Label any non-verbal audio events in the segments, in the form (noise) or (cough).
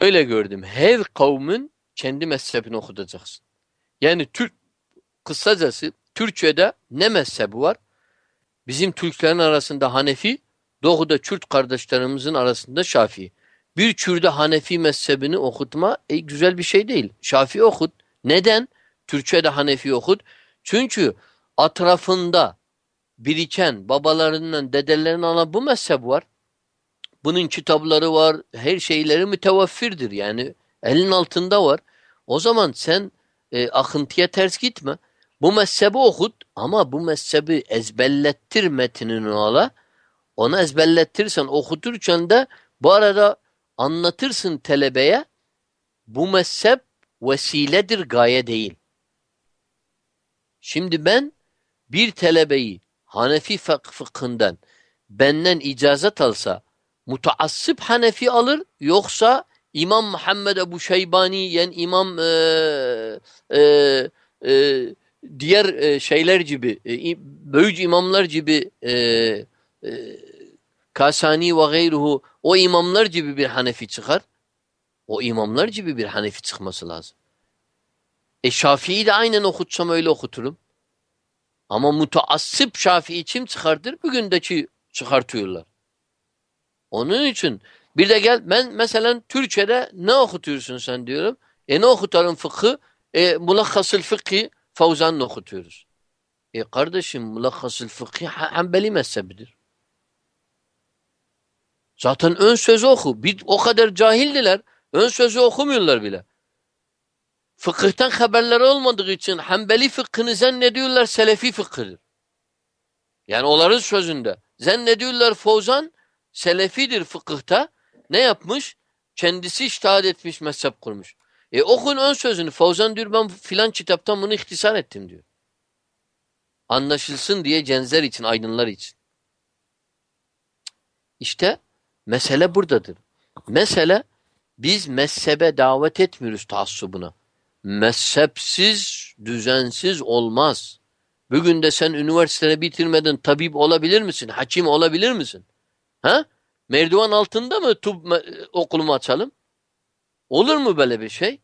öyle gördüm. Her kavmin kendi mezhebini okutacaksın. Yani Türk kısacası Türkçe'de ne mezhebi var? Bizim Türklerin arasında Hanefi, Doğu'da Kürt kardeşlerimizin arasında Şafii. Bir Kürt'e Hanefi mezhebini okutma e, güzel bir şey değil. Şafii okut. Neden? Türkçe'de Hanefi okut. Çünkü atrafında biriken babalarından, dedelerinin ana bu mezhep var. Bunun kitapları var, her şeyleri mütevaffirdir. Yani elin altında var. O zaman sen e, akıntıya ters gitme. Bu mezhebi okut ama bu mezhebi ezberlettir metnini ola. Onu ezberlettirsen okuturken de bu arada anlatırsın telebeye bu mezhep vesiledir gaye değil. Şimdi ben bir telebeyi Hanefi fıkh fıkhından benden icazet alsa mutaassıp Hanefi alır yoksa İmam Muhammed Ebu Şeybani yani İmam e, e, e, diğer e, şeyler gibi e, büyük imamlar gibi e, e, Kasani ve gayruhu o imamlar gibi bir Hanefi çıkar. O imamlar gibi bir Hanefi çıkması lazım. E Şafii'yi de aynen okutsam öyle okuturum. Ama mutaassıp Şafii kim çıkardır? Bugündeki çıkartıyorlar. Onun için bir de gel ben mesela Türkçe'de ne okutuyorsun sen diyorum. E ne okutarım fıkhı? E mulakhasıl fıkhi Favzan'ı okutuyoruz. E kardeşim mulakhasıl fıkhi Hanbeli mezhebidir. Zaten ön sözü oku. Bir, o kadar cahildiler. Ön sözü okumuyorlar bile. Fıkıhtan haberleri olmadığı için Hanbeli fıkhını zannediyorlar Selefi fıkhıdır. Yani onların sözünde. Zannediyorlar Fozan Selefidir fıkıhta. Ne yapmış? Kendisi iştihad etmiş, mezhep kurmuş. E okun ön sözünü. Fozan diyor ben filan kitaptan bunu ihtisar ettim diyor. Anlaşılsın diye cenzer için, aydınlar için. İşte mesele buradadır. Mesele biz mezhebe davet etmiyoruz taassubuna. Mezhepsiz, düzensiz olmaz. Bugün de sen üniversitede bitirmeden tabip olabilir misin? Hakim olabilir misin? Ha? Merdiven altında mı tub okulumu açalım? Olur mu böyle bir şey?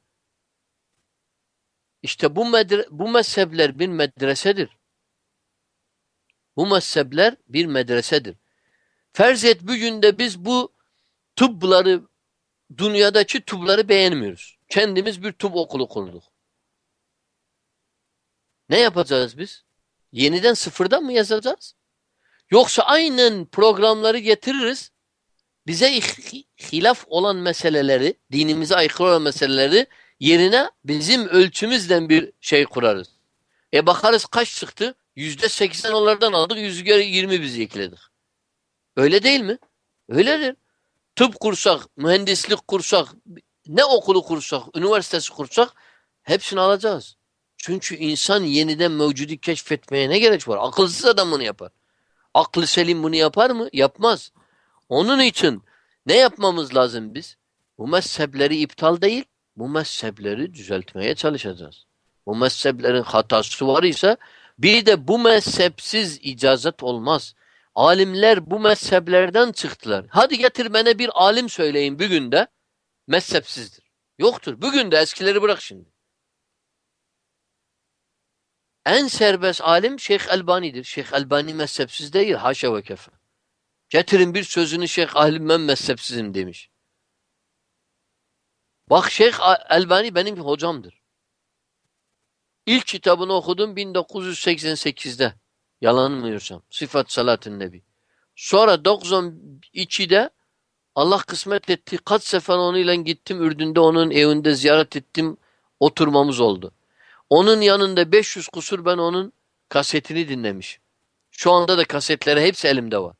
İşte bu, medre bu mezhepler bir medresedir. Bu mezhepler bir medresedir. Ferz et bugün de biz bu tıbları, dünyadaki tıbları beğenmiyoruz. Kendimiz bir tıp okulu kurduk. Ne yapacağız biz? Yeniden sıfırdan mı yazacağız? Yoksa aynen programları getiririz. Bize hilaf olan meseleleri, dinimize aykırı olan meseleleri yerine bizim ölçümüzden bir şey kurarız. E bakarız kaç çıktı? Yüzde seksen onlardan aldık, yüzde yirmi biz ekledik. Öyle değil mi? Öyledir. Tıp kursak, mühendislik kursak, ne okulu kursak, üniversitesi kursak hepsini alacağız. Çünkü insan yeniden mevcudu keşfetmeye ne gerek var? Akılsız adam bunu yapar. Aklı selim bunu yapar mı? Yapmaz. Onun için ne yapmamız lazım biz? Bu mezhepleri iptal değil, bu mezhepleri düzeltmeye çalışacağız. Bu mezheplerin hatası var ise bir de bu mezhepsiz icazet olmaz. Alimler bu mezheplerden çıktılar. Hadi getir bana bir alim söyleyin bugün de mezhepsizdir. Yoktur. Bugün de eskileri bırak şimdi. En serbest alim Şeyh Elbani'dir. Şeyh Elbani mezhepsiz değil. Haşa ve kefe. Getirin bir sözünü Şeyh Alim ben mezhepsizim demiş. Bak Şeyh Elbani benim hocamdır. İlk kitabını okudum 1988'de. Yalanmıyorsam. Sıfat Salatın Nebi. Sonra 92'de Allah kısmet etti. Kaç sefer onunla gittim Ürdün'de onun evinde ziyaret ettim. Oturmamız oldu. Onun yanında 500 kusur ben onun kasetini dinlemiş. Şu anda da kasetleri hepsi elimde var.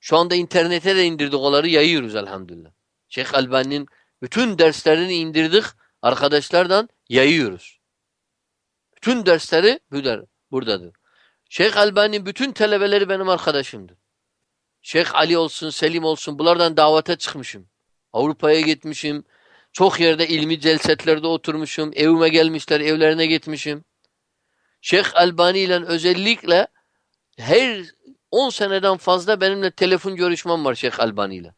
Şu anda internete de indirdik yayıyoruz elhamdülillah. Şeyh Albani'nin bütün derslerini indirdik arkadaşlardan yayıyoruz. Bütün dersleri buradadır. Şeyh Albani bütün telebeleri benim arkadaşımdır. Şeyh Ali olsun, Selim olsun bunlardan davete çıkmışım. Avrupa'ya gitmişim. Çok yerde ilmi celsetlerde oturmuşum. Evime gelmişler, evlerine gitmişim. Şeyh Albani ile özellikle her 10 seneden fazla benimle telefon görüşmem var Şeyh Albani ile.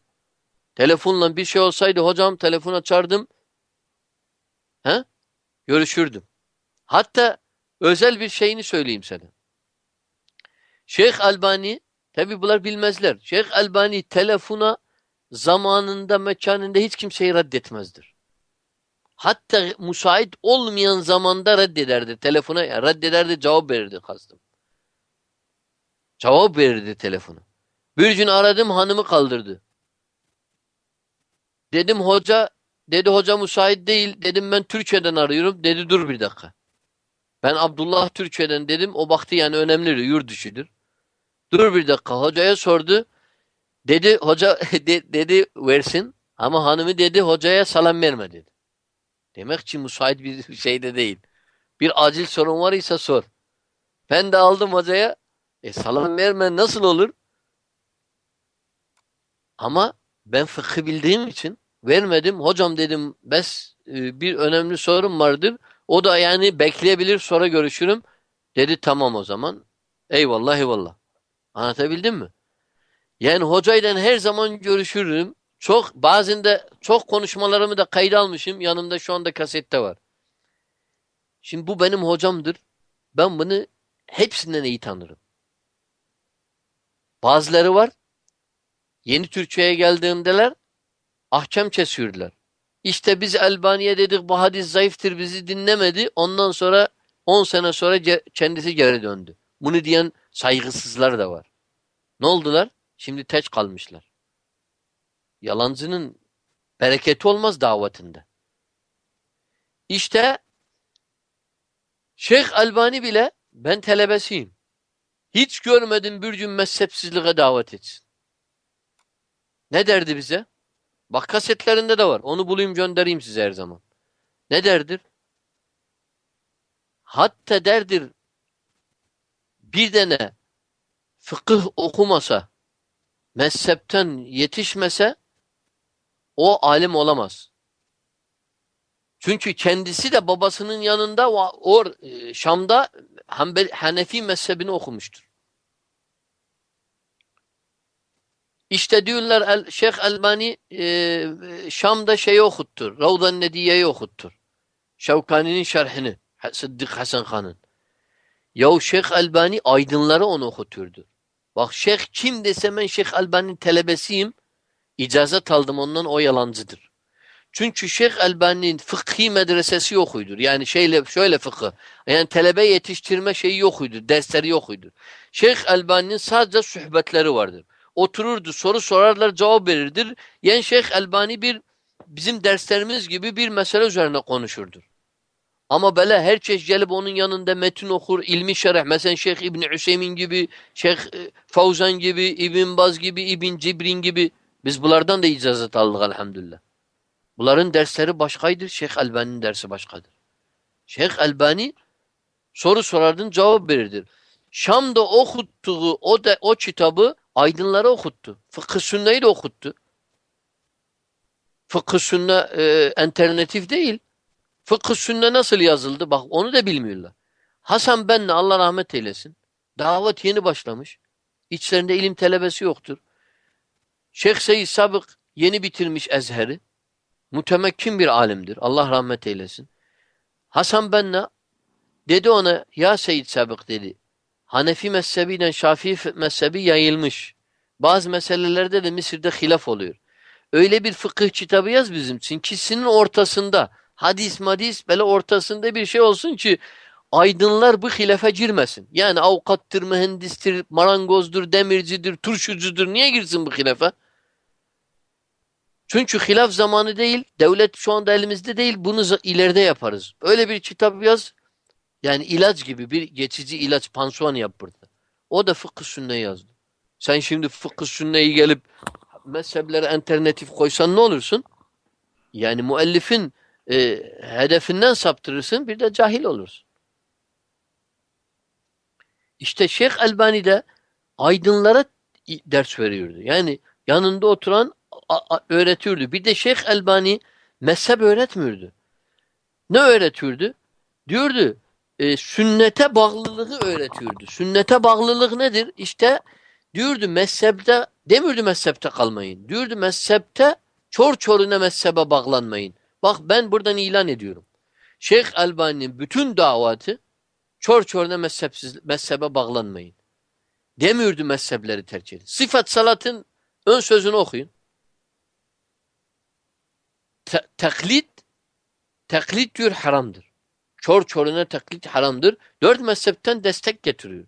Telefonla bir şey olsaydı hocam telefon açardım. He? Görüşürdüm. Hatta özel bir şeyini söyleyeyim sana. Şeyh Albani tabi bunlar bilmezler. Şeyh Albani telefona zamanında mekanında hiç kimseyi reddetmezdir. Hatta müsait olmayan zamanda reddederdi. Telefona reddederdi cevap verirdi kastım. Cevap verirdi telefona. Bir gün aradım hanımı kaldırdı. Dedim hoca dedi hoca müsait değil. Dedim ben Türkiye'den arıyorum. Dedi dur bir dakika. Ben Abdullah Türkiye'den dedim. O baktı yani önemli yurt dışıdır. Dur bir dakika. Hocaya sordu. Dedi hoca (laughs) de, dedi versin. Ama hanımı dedi hocaya salam verme dedi. Demek ki müsait bir (laughs) şeyde değil. Bir acil sorun var ise sor. Ben de aldım hocaya. E salam verme nasıl olur? Ama ben fıkhı bildiğim için vermedim. Hocam dedim bes e, bir önemli sorun vardır. O da yani bekleyebilir sonra görüşürüm. Dedi tamam o zaman. Eyvallah eyvallah. Anlatabildim mi? Yani hocayla her zaman görüşürüm. Çok bazen de çok konuşmalarımı da kayda almışım. Yanımda şu anda kasette var. Şimdi bu benim hocamdır. Ben bunu hepsinden iyi tanırım. Bazıları var. Yeni Türkçe'ye geldiğindeler ahkam kesiyorlar. İşte biz Albaniye dedik bu hadis zayıftır bizi dinlemedi. Ondan sonra 10 sene sonra kendisi geri döndü. Bunu diyen saygısızlar da var. Ne oldular? Şimdi teç kalmışlar. Yalancının bereketi olmaz davetinde. İşte Şeyh Albani bile ben telebesiyim. Hiç görmedim bir gün mezhepsizliğe davet etsin. Ne derdi bize? Bak kasetlerinde de var. Onu bulayım göndereyim size her zaman. Ne derdir? Hatta derdir bir tane fıkıh okumasa mezhepten yetişmese o alim olamaz. Çünkü kendisi de babasının yanında o e, Şam'da Hanefi mezhebini okumuştur. İşte diyorlar El, Şeyh Elbani e, Şam'da şeyi okuttur. Ravdan Nediye'yi okuttur. Şevkani'nin şerhini. Sıddık Hasan Han'ın. Yahu Şeyh Elbani aydınları onu okuturdu. Bak şeyh kim dese ben Şeyh Elbani'nin telebesiyim. İcazet aldım ondan o yalancıdır. Çünkü Şeyh Elbani'nin fıkhi medresesi yokuydur. Yani şeyle şöyle fıkı. Yani talebe yetiştirme şeyi yokuydur. Dersleri yokuydur. Şeyh Elbani'nin sadece sohbetleri vardır. Otururdu, soru sorarlar, cevap verirdir. Yani Şeyh Elbani bir bizim derslerimiz gibi bir mesele üzerine konuşurdur. Ama böyle her çeşit gelip onun yanında metin okur, ilmi şerh. Mesela Şeyh İbn Hüseyin gibi, Şeyh e, Fauzan gibi, İbn Baz gibi, İbn Cibrin gibi. Biz bunlardan da icazet aldık elhamdülillah. Bunların dersleri başkaydır, Şeyh Albani'nin dersi başkadır. Şeyh Albani soru sorardın cevap verirdir. Şam'da okuttuğu o da o kitabı aydınlara okuttu. Fıkıh sünneyi de okuttu. Fıkıh sünne e, alternatif değil. Fıkıh sünne nasıl yazıldı? Bak onu da bilmiyorlar. Hasan Benli Allah rahmet eylesin. Davet yeni başlamış. İçlerinde ilim telebesi yoktur. Şeyh Seyyid Sabık yeni bitirmiş Ezher'i. Mütemekkin bir alimdir. Allah rahmet eylesin. Hasan Benna dedi ona ya Seyyid Sabık dedi. Hanefi mezhebiyle Şafii mezhebi yayılmış. Bazı meselelerde de Mısır'da hilaf oluyor. Öyle bir fıkıh kitabı yaz bizim için. Kişinin ortasında hadis madis böyle ortasında bir şey olsun ki aydınlar bu hilafe girmesin. Yani avukattır, mühendistir, marangozdur, demircidir, turşucudur. Niye girsin bu hilafe? Çünkü hilaf zamanı değil, devlet şu anda elimizde değil, bunu ileride yaparız. Öyle bir kitap yaz, yani ilaç gibi bir geçici ilaç, pansuan yap burada. O da fıkıh sünne yazdı. Sen şimdi fıkıh sünneyi gelip mezheplere alternatif koysan ne olursun? Yani müellifin e, hedefinden saptırırsın, bir de cahil olursun. İşte Şeyh Elbani de aydınlara ders veriyordu. Yani yanında oturan öğretiyordu. Bir de Şeyh Elbani mezhep öğretmiyordu. Ne öğretiyordu? Diyordu e, sünnete bağlılığı öğretiyordu. Sünnete bağlılık nedir? İşte diyordu mezhepte demiyordu mezhepte kalmayın. Diyordu mezhepte çor çoruna mezhebe bağlanmayın. Bak ben buradan ilan ediyorum. Şeyh Albani'nin bütün davatı çor çoruna mezhepsiz, mezhebe bağlanmayın. Demiyordu mezhepleri tercih edin. Sıfat salatın ön sözünü okuyun. Te taklit taklit diyor haramdır. Çor çoruna taklit haramdır. Dört mezhepten destek getiriyor.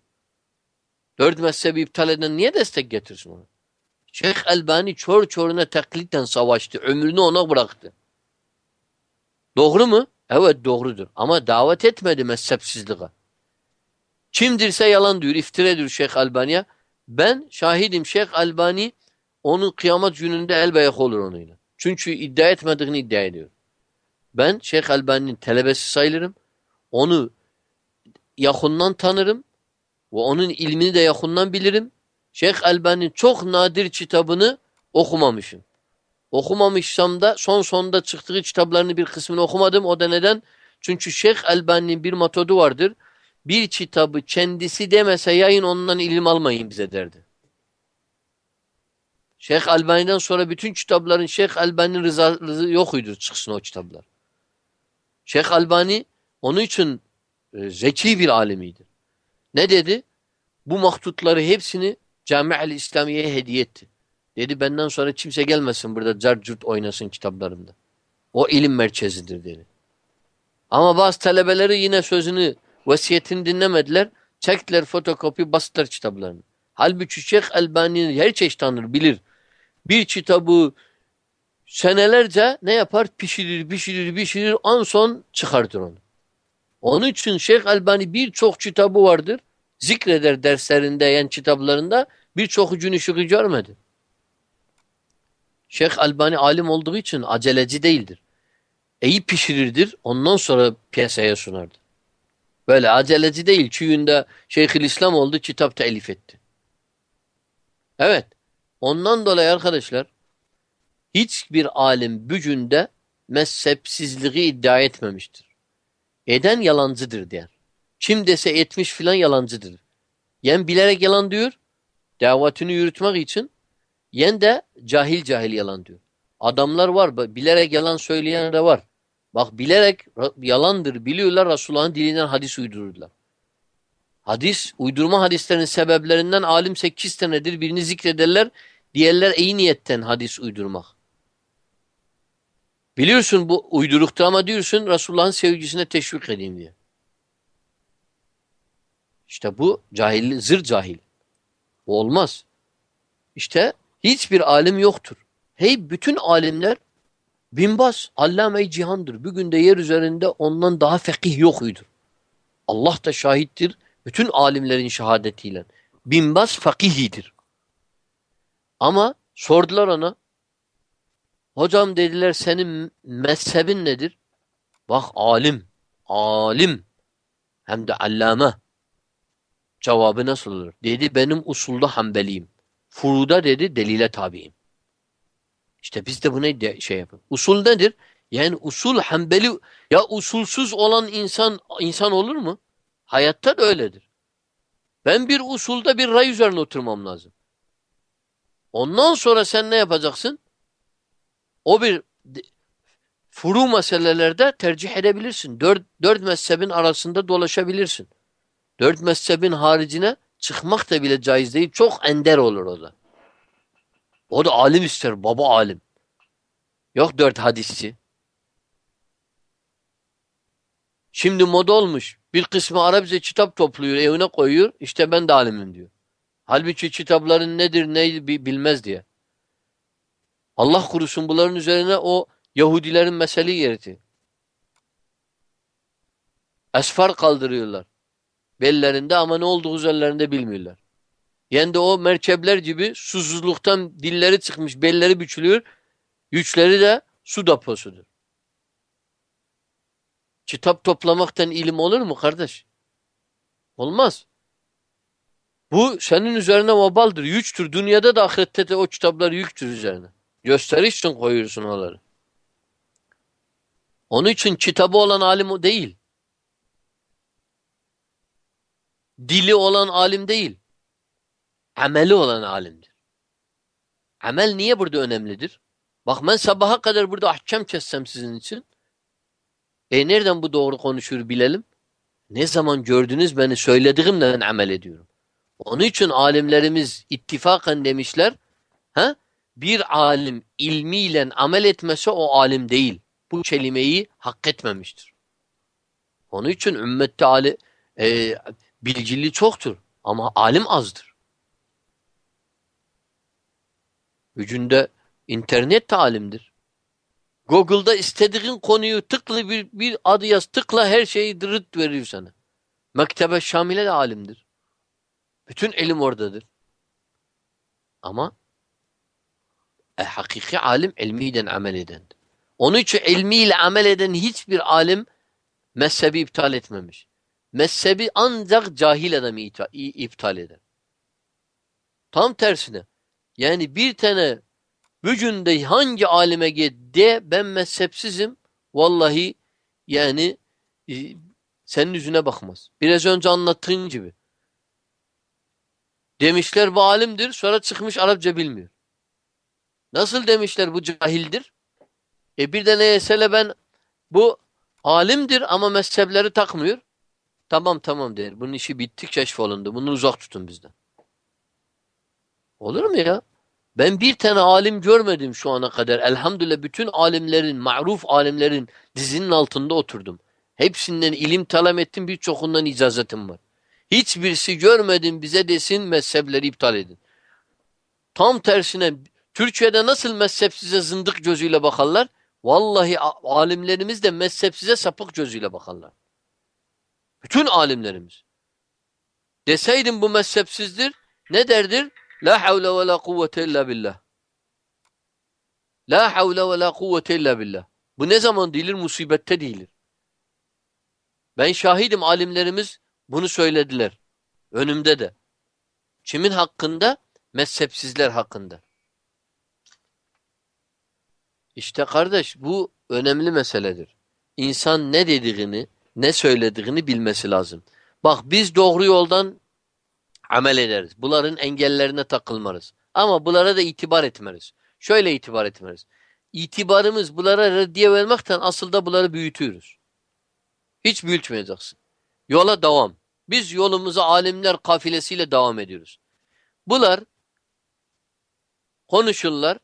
Dört mezhebi iptal eden niye destek getirsin onu? Şeyh Elbani çor çoruna taklitten savaştı. Ömrünü ona bıraktı. Doğru mu? Evet doğrudur. Ama davet etmedi mezhepsizliğe. Kimdirse yalan diyor, iftira ediyor Şeyh Albani'ye. Ben şahidim Şeyh Albani onun kıyamet gününde el beyak olur onunla. Çünkü iddia etmediğini iddia ediyor. Ben Şeyh Albani'nin telebesi sayılırım. Onu yakından tanırım. Ve onun ilmini de yakından bilirim. Şeyh Albani'nin çok nadir kitabını okumamışım. Okumamışsam da son sonunda çıktığı kitaplarını bir kısmını okumadım. O da neden? Çünkü Şeyh Albani'nin bir metodu vardır. Bir kitabı kendisi demese yayın ondan ilim almayın bize derdi. Şeyh Albani'den sonra bütün kitapların Şeyh Albani'nin rızası yokuydu çıksın o kitaplar. Şeyh Albani onun için e, zeki bir alimidir. Ne dedi? Bu mahdutları hepsini Cami-i İslamiye'ye hediye etti. Dedi benden sonra kimse gelmesin burada carcurt oynasın kitaplarında. O ilim merkezidir dedi. Ama bazı talebeleri yine sözünü, vasiyetini dinlemediler. Çektiler fotokopi, bastılar kitaplarını. Halbuki Şeyh Elbani'nin her çeşit tanır, bilir. Bir kitabı senelerce ne yapar? Pişirir, pişirir, pişirir. En son çıkartır onu. Onun için Şeyh Elbani birçok kitabı vardır. Zikreder derslerinde, yani kitaplarında birçok ucun ışığı görmedi. Şeyh Albani alim olduğu için aceleci değildir. İyi pişirirdir, ondan sonra piyasaya sunardı. Böyle aceleci değil. Çüğünde Şeyhülislam oldu, kitap telif etti. Evet. Ondan dolayı arkadaşlar hiçbir alim bücünde mezhepsizliği iddia etmemiştir. Eden yalancıdır der. Kim dese etmiş filan yalancıdır. Yen bilerek yalan diyor, davetini yürütmek için yen de cahil cahil yalan diyor. Adamlar var, bilerek yalan söyleyen de var. Bak bilerek yalandır, biliyorlar Resulullah'ın dilinden hadis uydururlar. Hadis, uydurma hadislerin sebeplerinden alim sekiz tanedir. Birini zikrederler, diğerler iyi niyetten hadis uydurmak. Biliyorsun bu uydurukta ama diyorsun Resulullah'ın sevgisine teşvik edeyim diye. İşte bu cahil, zır cahil. Bu olmaz. İşte hiçbir alim yoktur. Hey bütün alimler binbaz, allame cihandır. Bugün de yer üzerinde ondan daha fekih yokuydur. Allah da şahittir. Bütün alimlerin şehadetiyle. Binbaz fakihidir. Ama sordular ona hocam dediler senin mezhebin nedir? Bak alim. Alim. Hem de allame. Cevabı nasıl olur? Dedi benim usulda hambeliyim. Furuda dedi delile tabiyim. İşte biz de buna şey yapın. Usul nedir? Yani usul hambeli ya usulsüz olan insan insan olur mu? Hayatta da öyledir. Ben bir usulda bir ray üzerine oturmam lazım. Ondan sonra sen ne yapacaksın? O bir furu meselelerde tercih edebilirsin. Dört, dört mezhebin arasında dolaşabilirsin. Dört mezhebin haricine çıkmak da bile caiz değil. Çok ender olur o da. O da alim ister. Baba alim. Yok dört hadisçi. Şimdi moda olmuş. Bir kısmı Arapça kitap topluyor, evine koyuyor. İşte ben de alimim diyor. Halbuki kitapların nedir, ne bilmez diye. Allah kurusun bunların üzerine o Yahudilerin meseleyi yeriti. Esfar kaldırıyorlar. Bellerinde ama ne olduğu üzerlerinde bilmiyorlar. Yani de o merkepler gibi susuzluktan dilleri çıkmış, belleri bükülüyor. Güçleri de su deposudur. Kitap toplamaktan ilim olur mu kardeş? Olmaz. Bu senin üzerine vabaldır, yüktür. Dünyada da ahirette de o kitaplar yüktür üzerine. Gösteriş için koyuyorsun onları. Onun için kitabı olan alim değil. Dili olan alim değil. Ameli olan alimdir. Amel niye burada önemlidir? Bak ben sabaha kadar burada ahkam kessem sizin için. E nereden bu doğru konuşur bilelim? Ne zaman gördünüz beni söylediğimden amel ediyorum. Onun için alimlerimiz ittifakan demişler. Ha? Bir alim ilmiyle amel etmese o alim değil. Bu kelimeyi hak etmemiştir. Onun için ümmette ali, e, bilgili çoktur ama alim azdır. Gücünde internet de alimdir. Google'da istediğin konuyu tıkla bir, bir adı yaz tıkla her şeyi dırıt veriyor sana. Mektebe Şamile de alimdir. Bütün elim oradadır. Ama e, hakiki alim ilmiden amel edendir. Onun için ilmiyle amel eden hiçbir alim mezhebi iptal etmemiş. Mezhebi ancak cahil adamı iptal eder. Tam tersine. Yani bir tane vücudunda hangi alime de ben mezhepsizim vallahi yani e, senin yüzüne bakmaz. Biraz önce anlattığın gibi. Demişler bu alimdir sonra çıkmış Arapça bilmiyor. Nasıl demişler bu cahildir? E bir de neyse ben bu alimdir ama mezhepleri takmıyor. Tamam tamam der. Bunun işi bitti keşfolundu. Bunu uzak tutun bizden. Olur mu ya? Ben bir tane alim görmedim şu ana kadar. Elhamdülillah bütün alimlerin, maruf alimlerin dizinin altında oturdum. Hepsinden ilim talep ettim. Birçokundan icazetim var. Hiçbirisi görmedim bize desin mezhepleri iptal edin. Tam tersine Türkiye'de nasıl mezhepsize zındık gözüyle bakarlar? Vallahi alimlerimiz de mezhepsize sapık gözüyle bakarlar. Bütün alimlerimiz. Deseydim bu mezhepsizdir ne derdir? La havle ve la kuvvete illa billah. La havle ve la kuvvete illa billah. Bu ne zaman değilir? Musibette değilir. Ben şahidim alimlerimiz bunu söylediler. Önümde de. Kimin hakkında? Mezhepsizler hakkında. İşte kardeş bu önemli meseledir. İnsan ne dediğini, ne söylediğini bilmesi lazım. Bak biz doğru yoldan amel ederiz. Bunların engellerine takılmarız. Ama bunlara da itibar etmeriz. Şöyle itibar etmeriz. İtibarımız bunlara reddiye vermekten asıl da bunları büyütüyoruz. Hiç büyütmeyeceksin. Yola devam. Biz yolumuza alimler kafilesiyle devam ediyoruz. Bunlar konuşurlar,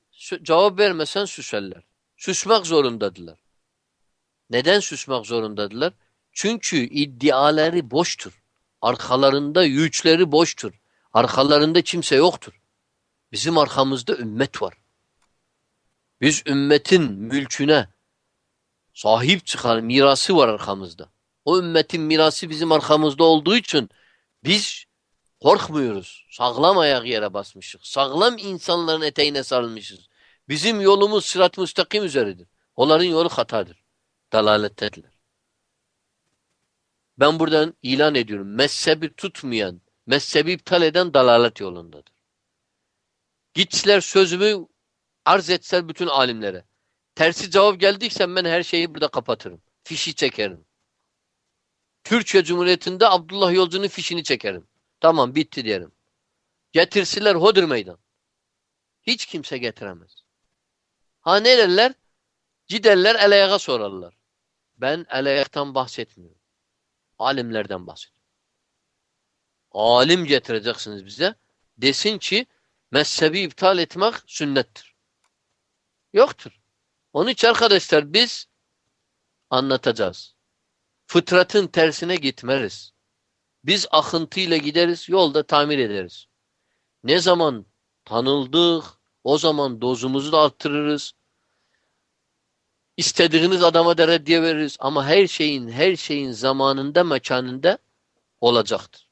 cevap vermesen süserler. Süsmek zorundadılar. Neden süsmek zorundadılar? Çünkü iddiaları boştur. Arkalarında yüçleri boştur. Arkalarında kimse yoktur. Bizim arkamızda ümmet var. Biz ümmetin mülküne sahip çıkan mirası var arkamızda. O ümmetin mirası bizim arkamızda olduğu için biz korkmuyoruz. Sağlam ayak yere basmışız. Sağlam insanların eteğine sarılmışız. Bizim yolumuz sırat müstakim üzeridir. Onların yolu hatadır. Dalalettedirler. Ben buradan ilan ediyorum. Mezhebi tutmayan, mezhebi iptal eden dalalet yolundadır. Gitseler sözümü arz etseler bütün alimlere. Tersi cevap geldiyse ben her şeyi burada kapatırım. Fişi çekerim. Türkiye Cumhuriyeti'nde Abdullah Yolcu'nun fişini çekerim. Tamam bitti diyelim. Getirsiler hodur meydan. Hiç kimse getiremez. Ha ne derler? Giderler el sorarlar. Ben el bahsetmiyorum. Alimlerden bahsediyorum. Alim getireceksiniz bize. Desin ki mezhebi iptal etmek sünnettir. Yoktur. Onun için arkadaşlar biz anlatacağız. Fıtratın tersine gitmeriz. Biz akıntıyla gideriz, yolda tamir ederiz. Ne zaman tanıldık, o zaman dozumuzu da arttırırız. İstediğiniz adama da reddiye veririz. Ama her şeyin, her şeyin zamanında, mekanında olacaktır.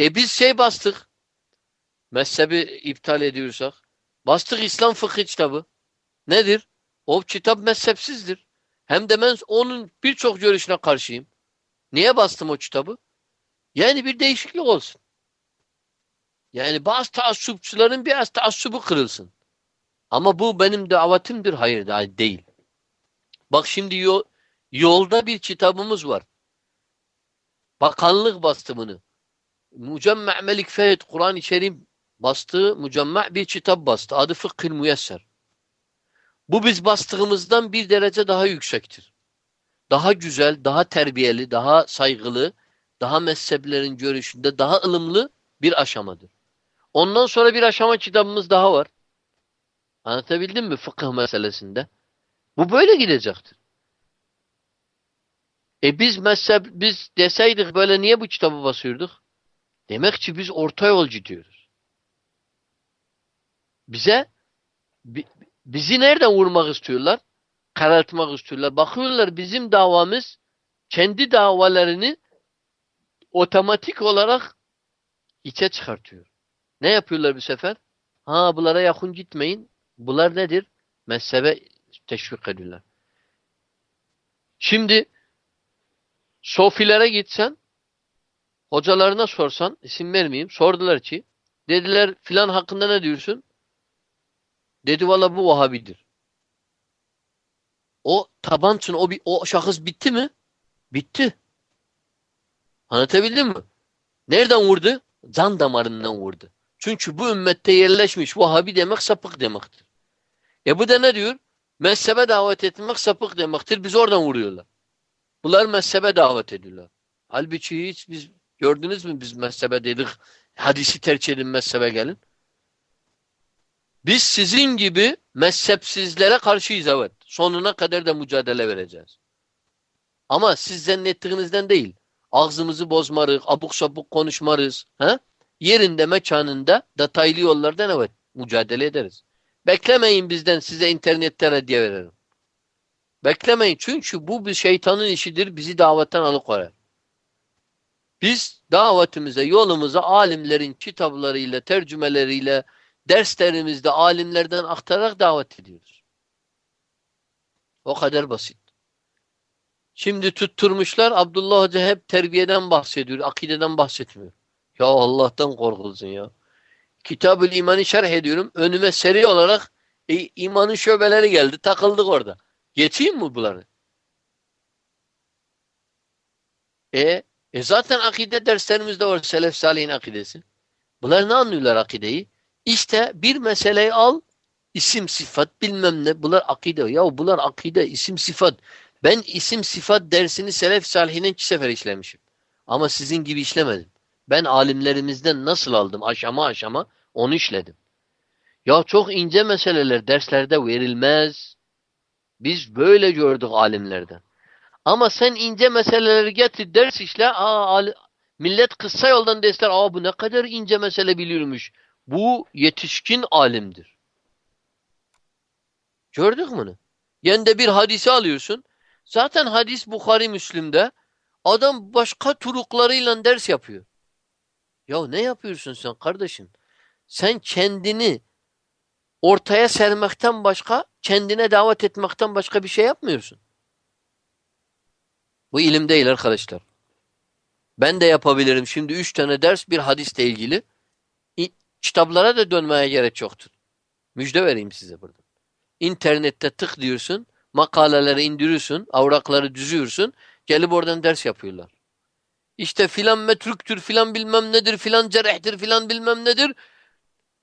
E biz şey bastık. Mezhebi iptal ediyorsak. Bastık İslam fıkıh kitabı. Nedir? O kitap mezhepsizdir. Hem de ben onun birçok görüşüne karşıyım. Niye bastım o kitabı? Yani bir değişiklik olsun. Yani bazı taassupçuların biraz taassubu kırılsın. Ama bu benim davetimdir. Hayır değil. Bak şimdi yol, yolda bir kitabımız var. Bakanlık bastı bunu. Mucemme' Melik Fehd Kur'an-ı Kerim bastığı mucemme' bir kitap bastı. Adı Fıkhil Müyesser. Bu biz bastığımızdan bir derece daha yüksektir. Daha güzel, daha terbiyeli, daha saygılı, daha mezheplerin görüşünde daha ılımlı bir aşamadır. Ondan sonra bir aşama kitabımız daha var. Anlatabildim mi fıkıh meselesinde? Bu böyle gidecektir. E biz mezhep, biz deseydik böyle niye bu kitabı basıyorduk? Demek ki biz orta yolcu diyoruz. Bize bizi nereden vurmak istiyorlar? Karartmak istiyorlar. Bakıyorlar bizim davamız kendi davalarını otomatik olarak içe çıkartıyor. Ne yapıyorlar bu sefer? Ha bunlara yakın gitmeyin. Bunlar nedir? Mezhebe teşvik ediyorlar. Şimdi Sofilere gitsen hocalarına sorsan isim vermeyeyim. Sordular ki dediler filan hakkında ne diyorsun? Dedi valla bu Vahabidir. O tabansın o, o şahıs bitti mi? Bitti. Anlatabildim mi? Nereden vurdu? Can damarından vurdu. Çünkü bu ümmette yerleşmiş Vahabi demek sapık demektir. E bu da ne diyor? Mezhebe davet etmek sapık demektir. Biz oradan vuruyorlar. Bunlar mezhebe davet ediyorlar. Halbuki hiç biz gördünüz mü biz mezhebe dedik. Hadisi tercih edin mezhebe gelin. Biz sizin gibi mezhepsizlere karşıyız evet. Sonuna kadar da mücadele vereceğiz. Ama siz zannettiğinizden değil. Ağzımızı bozmarız, abuk sabuk konuşmarız. He? Yerinde, mekanında, detaylı yollardan evet mücadele ederiz. Beklemeyin bizden size internette hediye veririm. Beklemeyin çünkü bu bir şeytanın işidir bizi davetten alıkoyar. Biz davetimize, yolumuza alimlerin kitaplarıyla, tercümeleriyle, derslerimizde alimlerden aktararak davet ediyoruz. O kadar basit. Şimdi tutturmuşlar Abdullah Hoca hep terbiyeden bahsediyor, akideden bahsetmiyor. Ya Allah'tan korkulsun ya. Kitab-ül İman'ı şerh ediyorum. Önüme seri olarak e, imanın şöbeleri geldi. Takıldık orada. Geçeyim mi bunları? E, e zaten akide derslerimizde var. Selef Salih'in akidesi. Bunlar ne anlıyorlar akideyi? İşte bir meseleyi al, isim sıfat bilmem ne. Bunlar akide. Ya bunlar akide, isim sıfat. Ben isim sıfat dersini Selef Salih'in iki sefer işlemişim. Ama sizin gibi işlemedim. Ben alimlerimizden nasıl aldım aşama aşama onu işledim. Ya çok ince meseleler derslerde verilmez. Biz böyle gördük alimlerden. Ama sen ince meseleleri getir ders işle. Aa, millet kısa yoldan dersler. Aa bu ne kadar ince mesele biliyormuş. Bu yetişkin alimdir. Gördük mü bunu? Yanında bir hadisi alıyorsun. Zaten hadis Bukhari Müslim'de adam başka turuklarıyla ders yapıyor. Ya ne yapıyorsun sen kardeşim? Sen kendini ortaya sermekten başka, kendine davet etmekten başka bir şey yapmıyorsun. Bu ilim değil arkadaşlar. Ben de yapabilirim. Şimdi üç tane ders bir hadisle ilgili. Kitaplara da dönmeye gerek yoktur. Müjde vereyim size burada. İnternette tık diyorsun, makaleleri indiriyorsun, avrakları düzüyorsun, gelip oradan ders yapıyorlar. İşte filan metrüktür, filan bilmem nedir, filan cerehtir, filan bilmem nedir.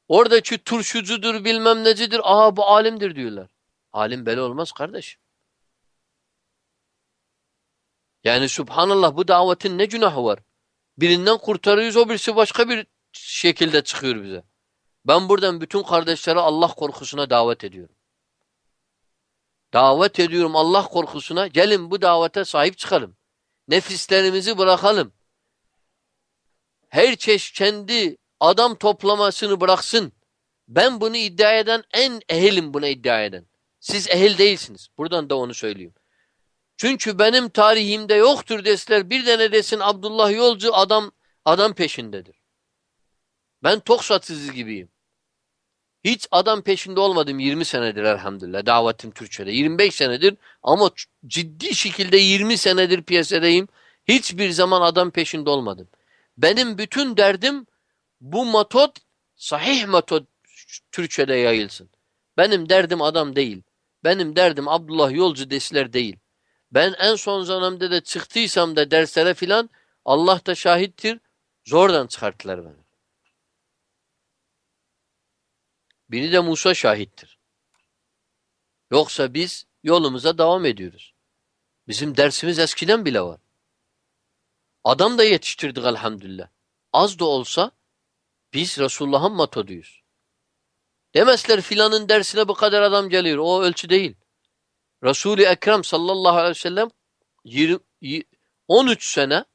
Oradaki turşucudur, bilmem necidir. Aa bu alimdir diyorlar. Alim böyle olmaz kardeş. Yani subhanallah bu davetin ne günahı var? Birinden kurtarıyoruz o birisi başka bir şekilde çıkıyor bize. Ben buradan bütün kardeşlere Allah korkusuna davet ediyorum. Davet ediyorum Allah korkusuna. Gelin bu davete sahip çıkalım. Nefislerimizi bırakalım. Her çeşit kendi adam toplamasını bıraksın. Ben bunu iddia eden en ehilim buna iddia eden. Siz ehil değilsiniz. Buradan da onu söyleyeyim. Çünkü benim tarihimde yoktur deseler bir tane desin Abdullah Yolcu adam adam peşindedir. Ben Toksat gibiyim. Hiç adam peşinde olmadım 20 senedir elhamdülillah davetim Türkçe'de. 25 senedir ama ciddi şekilde 20 senedir piyasadayım. Hiçbir zaman adam peşinde olmadım. Benim bütün derdim bu metot sahih metot Türkçe'de yayılsın. Benim derdim adam değil. Benim derdim Abdullah Yolcu desiler değil. Ben en son zamanımda da çıktıysam da derslere filan Allah da şahittir. Zordan çıkarttılar beni. Biri de Musa şahittir. Yoksa biz yolumuza devam ediyoruz. Bizim dersimiz eskiden bile var. Adam da yetiştirdik elhamdülillah. Az da olsa biz Resulullah'ın matoduyuz. Demezler filanın dersine bu kadar adam geliyor. O ölçü değil. Resul-i Ekrem sallallahu aleyhi ve sellem 20, 13 sene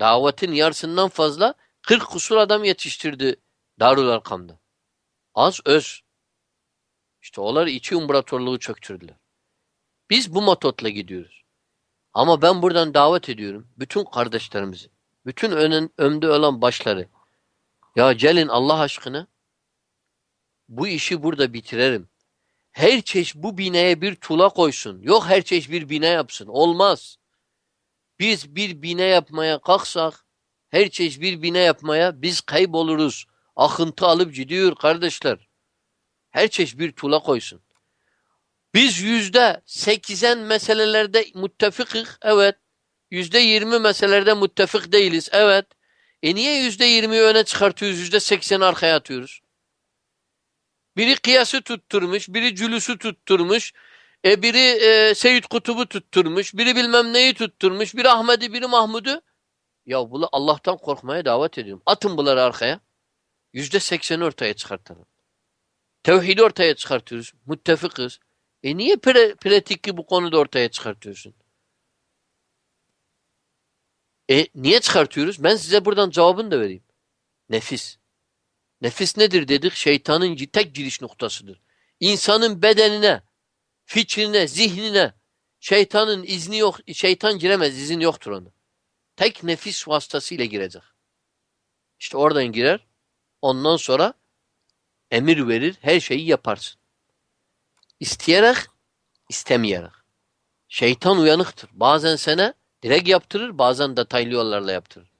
davetin yarısından fazla 40 kusur adam yetiştirdi Darül Arkam'da. Az öz. İşte onlar içi imparatorluğu çöktürdüler. Biz bu matotla gidiyoruz. Ama ben buradan davet ediyorum bütün kardeşlerimizi, bütün önün, önde olan başları. Ya gelin Allah aşkına bu işi burada bitirelim. Her çeşit bu binaya bir tula koysun. Yok her çeşit bir bina yapsın. Olmaz. Biz bir bina yapmaya kalksak, her çeşit bir bina yapmaya biz kayboluruz. Akıntı alıp gidiyor kardeşler. Her çeşit bir tula koysun. Biz yüzde sekizen meselelerde muttefıkık. Evet. Yüzde yirmi meselelerde muttefık değiliz. Evet. E niye yüzde yirmiyi öne çıkartıyoruz? Yüzde sekseni arkaya atıyoruz. Biri kıyası tutturmuş, biri cülüsü tutturmuş, e biri e, Seyyid Kutub'u tutturmuş, biri bilmem neyi tutturmuş, biri Ahmet'i, biri Mahmud'u. Ya bunu Allah'tan korkmaya davet ediyorum. Atın bunları arkaya. Yüzde sekseni ortaya çıkartalım. Tevhidi ortaya çıkartıyoruz. Muttefıkız. E niye pre pratikli bu konuda ortaya çıkartıyorsun? E niye çıkartıyoruz? Ben size buradan cevabını da vereyim. Nefis. Nefis nedir dedik? Şeytanın tek giriş noktasıdır. İnsanın bedenine, fikrine, zihnine şeytanın izni yok, şeytan giremez, izin yoktur onu. Tek nefis vasıtasıyla girecek. İşte oradan girer. Ondan sonra emir verir, her şeyi yaparsın. İsteyerek, istemeyerek. Şeytan uyanıktır. Bazen sana direkt yaptırır, bazen detaylı yollarla yaptırır.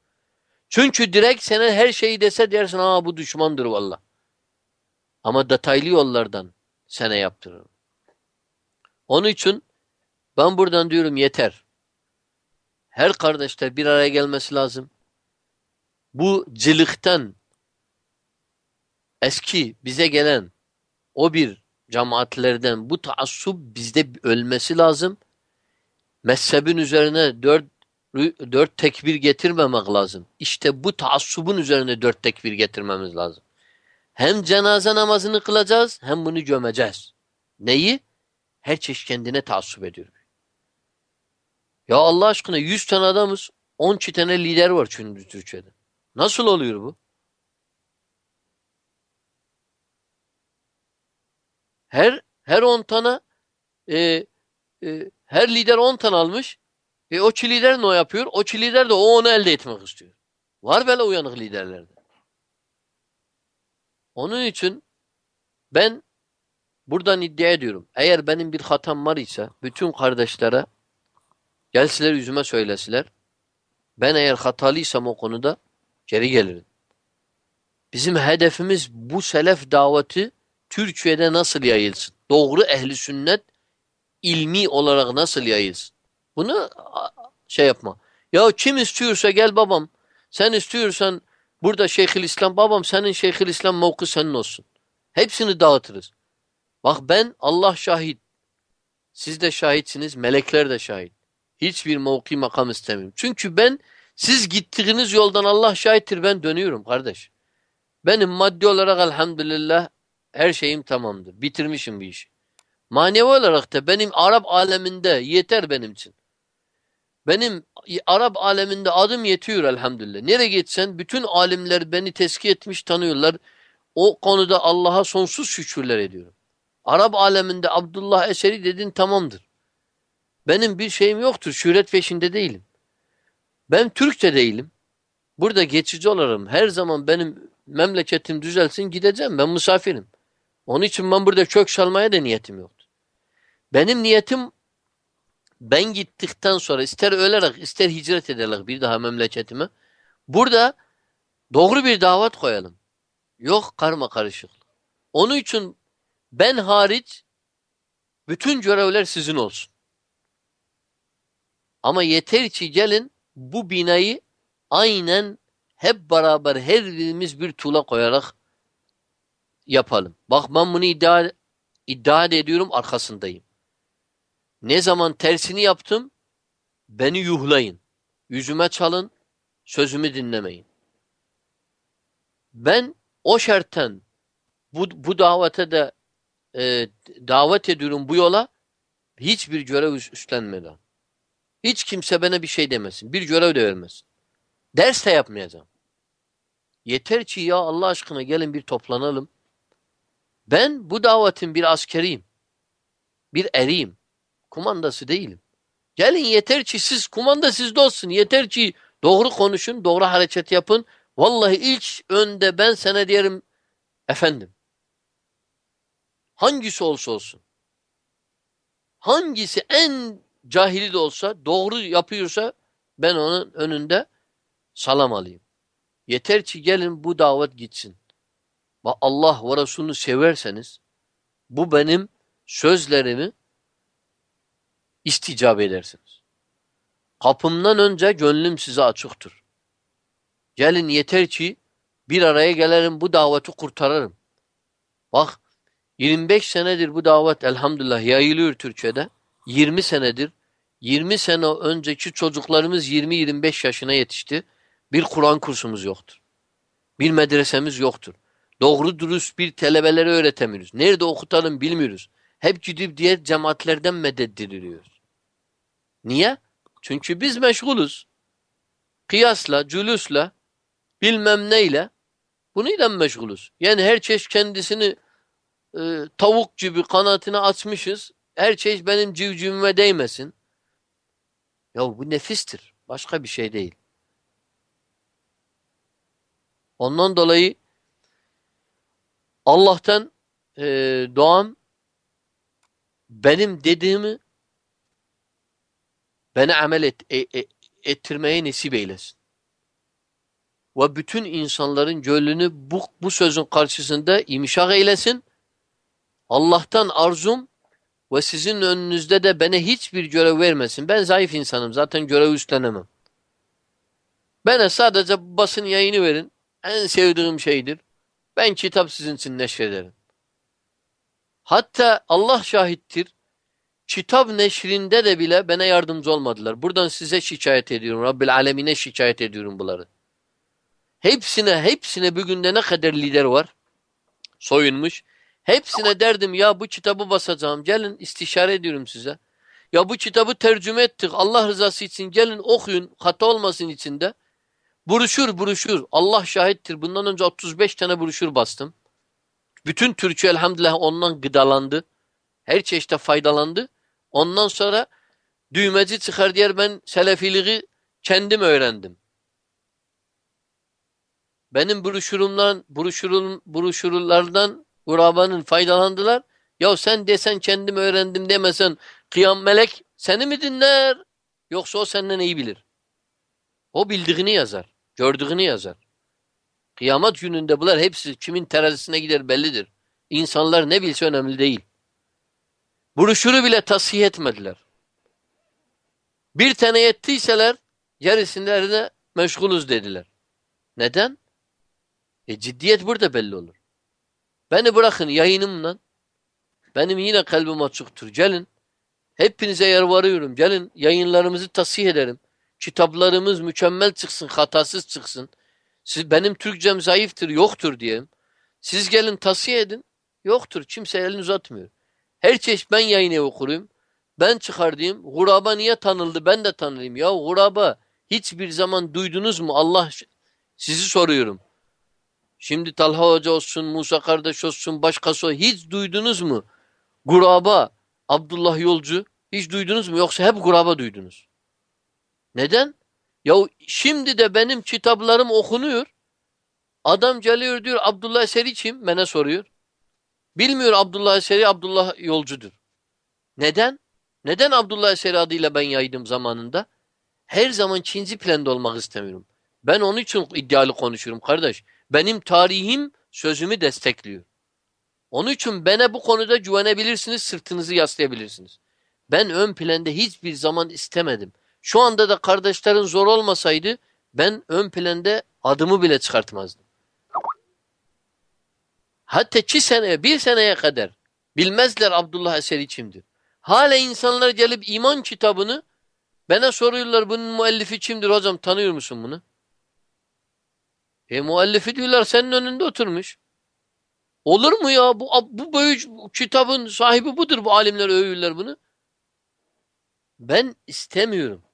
Çünkü direkt sana her şeyi dese dersin ha bu düşmandır valla. Ama detaylı yollardan sana yaptırır. Onun için ben buradan diyorum yeter. Her kardeşler bir araya gelmesi lazım. Bu cılıktan eski bize gelen o bir cemaatlerden bu taassup bizde ölmesi lazım. Mezhebin üzerine dört, dört tekbir getirmemek lazım. İşte bu taassubun üzerine dört tekbir getirmemiz lazım. Hem cenaze namazını kılacağız hem bunu gömeceğiz. Neyi? Her çeşit kendine taassup ediyor. Ya Allah aşkına yüz tane adamız on tane lider var çünkü Türkçe'de. Nasıl oluyor bu? Her her 10 tane e, e, her lider 10 tane almış. E o lider ne yapıyor? O lider de o onu elde etmek istiyor. Var böyle uyanık liderlerde. Onun için ben buradan iddia ediyorum. Eğer benim bir hatam var ise bütün kardeşlere gelsiler yüzüme söylesiler. Ben eğer hatalıysam o konuda geri gelirim. Bizim hedefimiz bu selef daveti Türkiye'de nasıl yayılsın? Doğru ehli sünnet ilmi olarak nasıl yayılsın? Bunu şey yapma. Ya kim istiyorsa gel babam. Sen istiyorsan burada Şeyhülislam babam senin Şeyhülislam mevki senin olsun. Hepsini dağıtırız. Bak ben Allah şahit. Siz de şahitsiniz. Melekler de şahit. Hiçbir mevki makam istemiyorum. Çünkü ben siz gittiğiniz yoldan Allah şahittir ben dönüyorum kardeş. Benim maddi olarak elhamdülillah her şeyim tamamdır. Bitirmişim bir işi. Manevi olarak da benim Arap aleminde yeter benim için. Benim Arap aleminde adım yetiyor elhamdülillah. Nereye gitsen bütün alimler beni teski etmiş tanıyorlar. O konuda Allah'a sonsuz şükürler ediyorum. Arap aleminde Abdullah Eseri dedin tamamdır. Benim bir şeyim yoktur. Şöhret peşinde değilim. Ben Türkçe değilim. Burada geçici olarım. Her zaman benim memleketim düzelsin gideceğim. Ben misafirim. Onun için ben burada kök salmaya da niyetim yoktu. Benim niyetim ben gittikten sonra ister ölerek ister hicret ederek bir daha memleketime burada doğru bir davet koyalım. Yok karma karışıklık. Onun için ben hariç bütün görevler sizin olsun. Ama yeter ki gelin bu binayı aynen hep beraber her birimiz bir tuğla koyarak yapalım. Bak ben bunu iddia, iddia ediyorum arkasındayım. Ne zaman tersini yaptım beni yuhlayın. Yüzüme çalın, sözümü dinlemeyin. Ben o şertten bu, bu davete de e, davet ediyorum bu yola hiçbir görev üstlenmeden. Hiç kimse bana bir şey demesin. Bir görev de vermesin. Ders de yapmayacağım. Yeter ki ya Allah aşkına gelin bir toplanalım. Ben bu davetin bir askeriyim. Bir eriyim. Kumandası değilim. Gelin yeter ki siz kumanda sizde olsun. Yeter ki doğru konuşun, doğru hareket yapın. Vallahi ilk önde ben sana diyelim efendim. Hangisi olsa olsun. Hangisi en cahili de olsa doğru yapıyorsa ben onun önünde salam alayım. Yeter ki gelin bu davet gitsin. Allah ve Resulünü severseniz bu benim sözlerimi isticap edersiniz. Kapımdan önce gönlüm size açıktır. Gelin yeter ki bir araya gelelim bu daveti kurtararım. Bak 25 senedir bu davet elhamdülillah yayılıyor Türkçe'de. 20 senedir 20 sene önceki çocuklarımız 20-25 yaşına yetişti. Bir Kur'an kursumuz yoktur. Bir medresemiz yoktur. Doğru dürüst bir telebeleri öğretemiyoruz. Nerede okutalım bilmiyoruz. Hep gidip diğer cemaatlerden meddediliyoruz. Niye? Çünkü biz meşguluz. Kıyasla, cülusla, bilmem neyle bununla meşguluz. Yani her çeşit kendisini e, tavuk gibi kanatını açmışız. Her çeşit benim civcivime değmesin. Ya bu nefistir. Başka bir şey değil. Ondan dolayı Allah'tan e, doğan benim dediğimi bana amel et, e, e, ettirmeye nasip eylesin. Ve bütün insanların gönlünü bu, bu sözün karşısında imşak eylesin. Allah'tan arzum ve sizin önünüzde de bana hiçbir görev vermesin. Ben zayıf insanım. Zaten görev üstlenemem. Bana sadece basın yayını verin. En sevdiğim şeydir. Ben kitap sizin için neşrederim. Hatta Allah şahittir. Kitap neşrinde de bile bana yardımcı olmadılar. Buradan size şikayet ediyorum. Rabbil alemine şikayet ediyorum bunları. Hepsine, hepsine bugün de ne kadar lider var? Soyunmuş. Hepsine derdim ya bu kitabı basacağım. Gelin istişare ediyorum size. Ya bu kitabı tercüme ettik. Allah rızası için gelin okuyun. Hata olmasın içinde. Buruşur buruşur. Allah şahittir. Bundan önce 35 tane buruşur bastım. Bütün Türkçe elhamdülillah ondan gıdalandı. Her çeşitte faydalandı. Ondan sonra düğmeci çıkar diğer ben selefiliği kendim öğrendim. Benim buruşurumdan, buruşurum, buruşurlardan Urabanın faydalandılar. Ya sen desen kendim öğrendim demesen kıyam melek seni mi dinler? Yoksa o senden iyi bilir. O bildiğini yazar. Gördüğünü yazar. Kıyamet gününde bunlar hepsi kimin terazisine gider bellidir. İnsanlar ne bilse önemli değil. Buruşuru bile tasih etmediler. Bir tane yettiyseler gerisinde meşguluz dediler. Neden? E ciddiyet burada belli olur. Beni bırakın yayınımla. Benim yine kalbim açıktır. Gelin. Hepinize yer varıyorum. Gelin yayınlarımızı tasih edelim. Kitaplarımız mükemmel çıksın, hatasız çıksın. Siz, benim Türkçem zayıftır, yoktur diyeyim. Siz gelin tasih edin. Yoktur. Kimse elini uzatmıyor. Her çeşit ben yayın evi. Ben çıkardayım. Guraba niye tanıldı? Ben de tanılayım. Ya guraba hiçbir zaman duydunuz mu? Allah sizi soruyorum. Şimdi Talha Hoca olsun, Musa kardeş olsun, başkası olsun. Hiç duydunuz mu? Guraba, Abdullah Yolcu. Hiç duydunuz mu? Yoksa hep guraba duydunuz. Neden? Ya şimdi de benim kitaplarım okunuyor. Adam geliyor diyor Abdullah Eseri kim? Bana soruyor. Bilmiyor Abdullah Eseri Abdullah Yolcudur. Neden? Neden Abdullah Eseri adıyla ben yaydım zamanında? Her zaman ikinci planda olmak istemiyorum. Ben onun için iddialı konuşuyorum kardeş. Benim tarihim sözümü destekliyor. Onun için bana bu konuda güvenebilirsiniz, sırtınızı yaslayabilirsiniz. Ben ön planda hiçbir zaman istemedim. Şu anda da kardeşlerin zor olmasaydı ben ön planda adımı bile çıkartmazdım. Hatta iki sene, bir seneye kadar bilmezler Abdullah Eseri kimdir. Hala insanlar gelip iman kitabını bana soruyorlar bunun müellifi kimdir hocam tanıyor musun bunu? E müellifi diyorlar senin önünde oturmuş. Olur mu ya? Bu, bu büyük kitabın sahibi budur. Bu alimler övüyorlar bunu. Ben istemiyorum.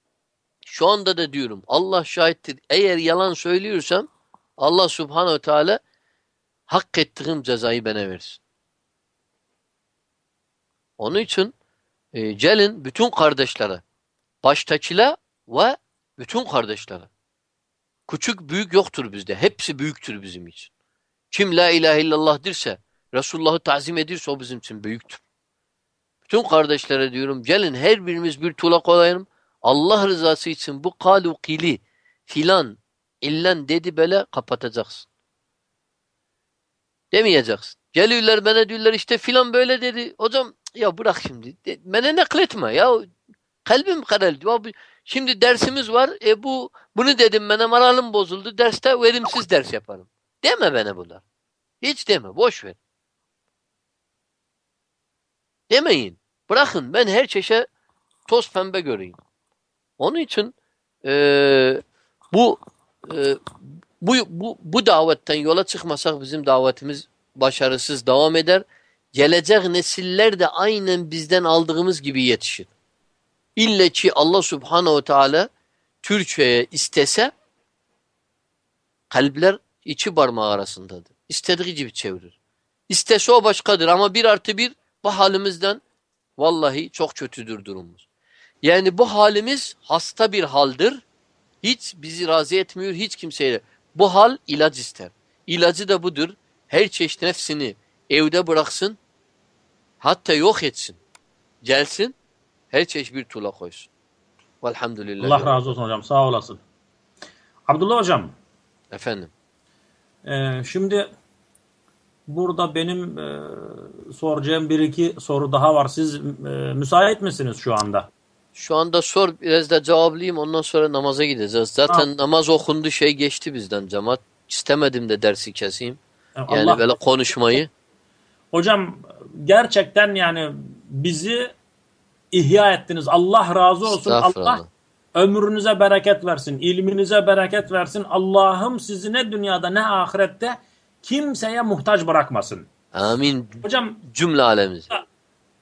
Şu anda da diyorum. Allah şahittir. Eğer yalan söylüyorsam Allah subhanehu teala hak ettiğim cezayı bana versin. Onun için e, gelin bütün kardeşlere baştakile ve bütün kardeşlere küçük büyük yoktur bizde. Hepsi büyüktür bizim için. Kim la ilahe illallah dirse Resulullah'ı tazim edirse o bizim için büyüktür. Bütün kardeşlere diyorum gelin her birimiz bir tuğla koyalım. Allah rızası için bu kalukili filan illen dedi böyle kapatacaksın. Demeyeceksin. Geliyorlar bana diyorlar işte filan böyle dedi. Hocam ya bırak şimdi. Bana nakletme ya. Kalbim karaldı. Şimdi dersimiz var. E bu bunu dedim bana moralım bozuldu. Derste verimsiz ders yaparım. Deme bana bunlar. Hiç deme. Boş ver. Demeyin. Bırakın. Ben her çeşe toz pembe göreyim. Onun için e, bu e, bu, bu, bu davetten yola çıkmasak bizim davetimiz başarısız devam eder. Gelecek nesiller de aynen bizden aldığımız gibi yetişir. İlle ki Allah subhanehu teala Türkçe'ye istese kalpler içi parmağı arasındadır. İstediği gibi çevirir. İstese o başkadır ama bir artı bir bu halimizden vallahi çok kötüdür durumumuz. Yani bu halimiz hasta bir haldir. Hiç bizi razı etmiyor hiç kimseyle. Bu hal ilaç ister. İlacı da budur. Her çeşit nefsini evde bıraksın. Hatta yok etsin. Gelsin. Her çeşit bir tuğla koysun. Velhamdülillah. Allah razı olsun hocam. Sağ olasın. Abdullah hocam. Efendim. E, şimdi burada benim e, soracağım bir iki soru daha var. Siz e, müsait misiniz şu anda? Şu anda sor biraz da cevaplayayım ondan sonra namaza gideceğiz. Zaten ha. namaz okundu şey geçti bizden cemaat. İstemedim de dersi keseyim. Yani Allah... böyle konuşmayı. Hocam gerçekten yani bizi ihya ettiniz. Allah razı olsun. Allah ömrünüze bereket versin. ilminize bereket versin. Allah'ım sizi ne dünyada ne ahirette kimseye muhtaç bırakmasın. Amin. Hocam cümle alemiz.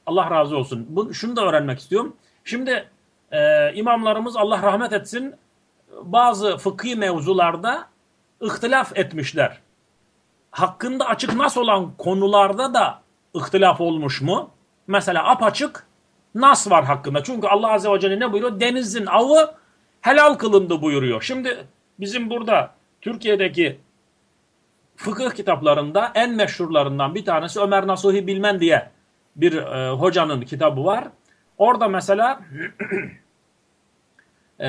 Allah razı olsun. Bu, şunu da öğrenmek istiyorum. Şimdi e, imamlarımız Allah rahmet etsin bazı fıkhi mevzularda ihtilaf etmişler. Hakkında açık nas olan konularda da ihtilaf olmuş mu? Mesela apaçık nas var hakkında. Çünkü Allah Azze ve Celle ne buyuruyor? Denizin avı helal kılındı buyuruyor. Şimdi bizim burada Türkiye'deki fıkıh kitaplarında en meşhurlarından bir tanesi Ömer Nasuhi Bilmen diye bir e, hocanın kitabı var. Orada mesela (clears throat) e,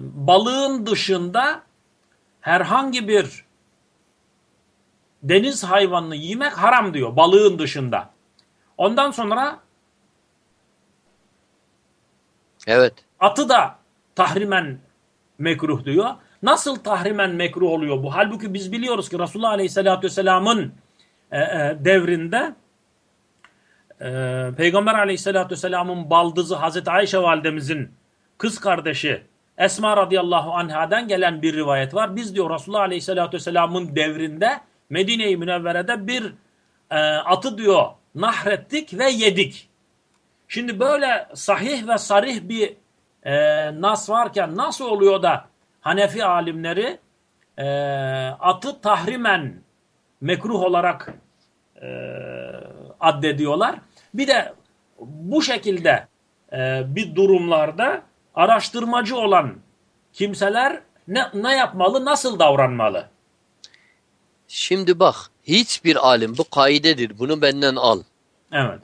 balığın dışında herhangi bir deniz hayvanını yemek haram diyor balığın dışında. Ondan sonra Evet. Atı da tahrimen mekruh diyor. Nasıl tahrimen mekruh oluyor bu? Halbuki biz biliyoruz ki Resulullah Aleyhisselatü Vesselam'ın e, e, devrinde e, Peygamber Aleyhisselatü Vesselam'ın baldızı Hazreti Ayşe validemizin kız kardeşi Esma radıyallahu anhadan gelen bir rivayet var. Biz diyor Resulullah Aleyhisselatü Vesselam'ın devrinde Medine-i Münevvere'de bir e, atı diyor nahrettik ve yedik. Şimdi böyle sahih ve sarih bir e, nas varken nasıl oluyor da Hanefi alimleri e, atı tahrimen mekruh olarak e, addediyorlar. Bir de bu şekilde e, bir durumlarda araştırmacı olan kimseler ne, ne yapmalı, nasıl davranmalı? Şimdi bak, hiçbir alim, bu kaidedir, bunu benden al. Evet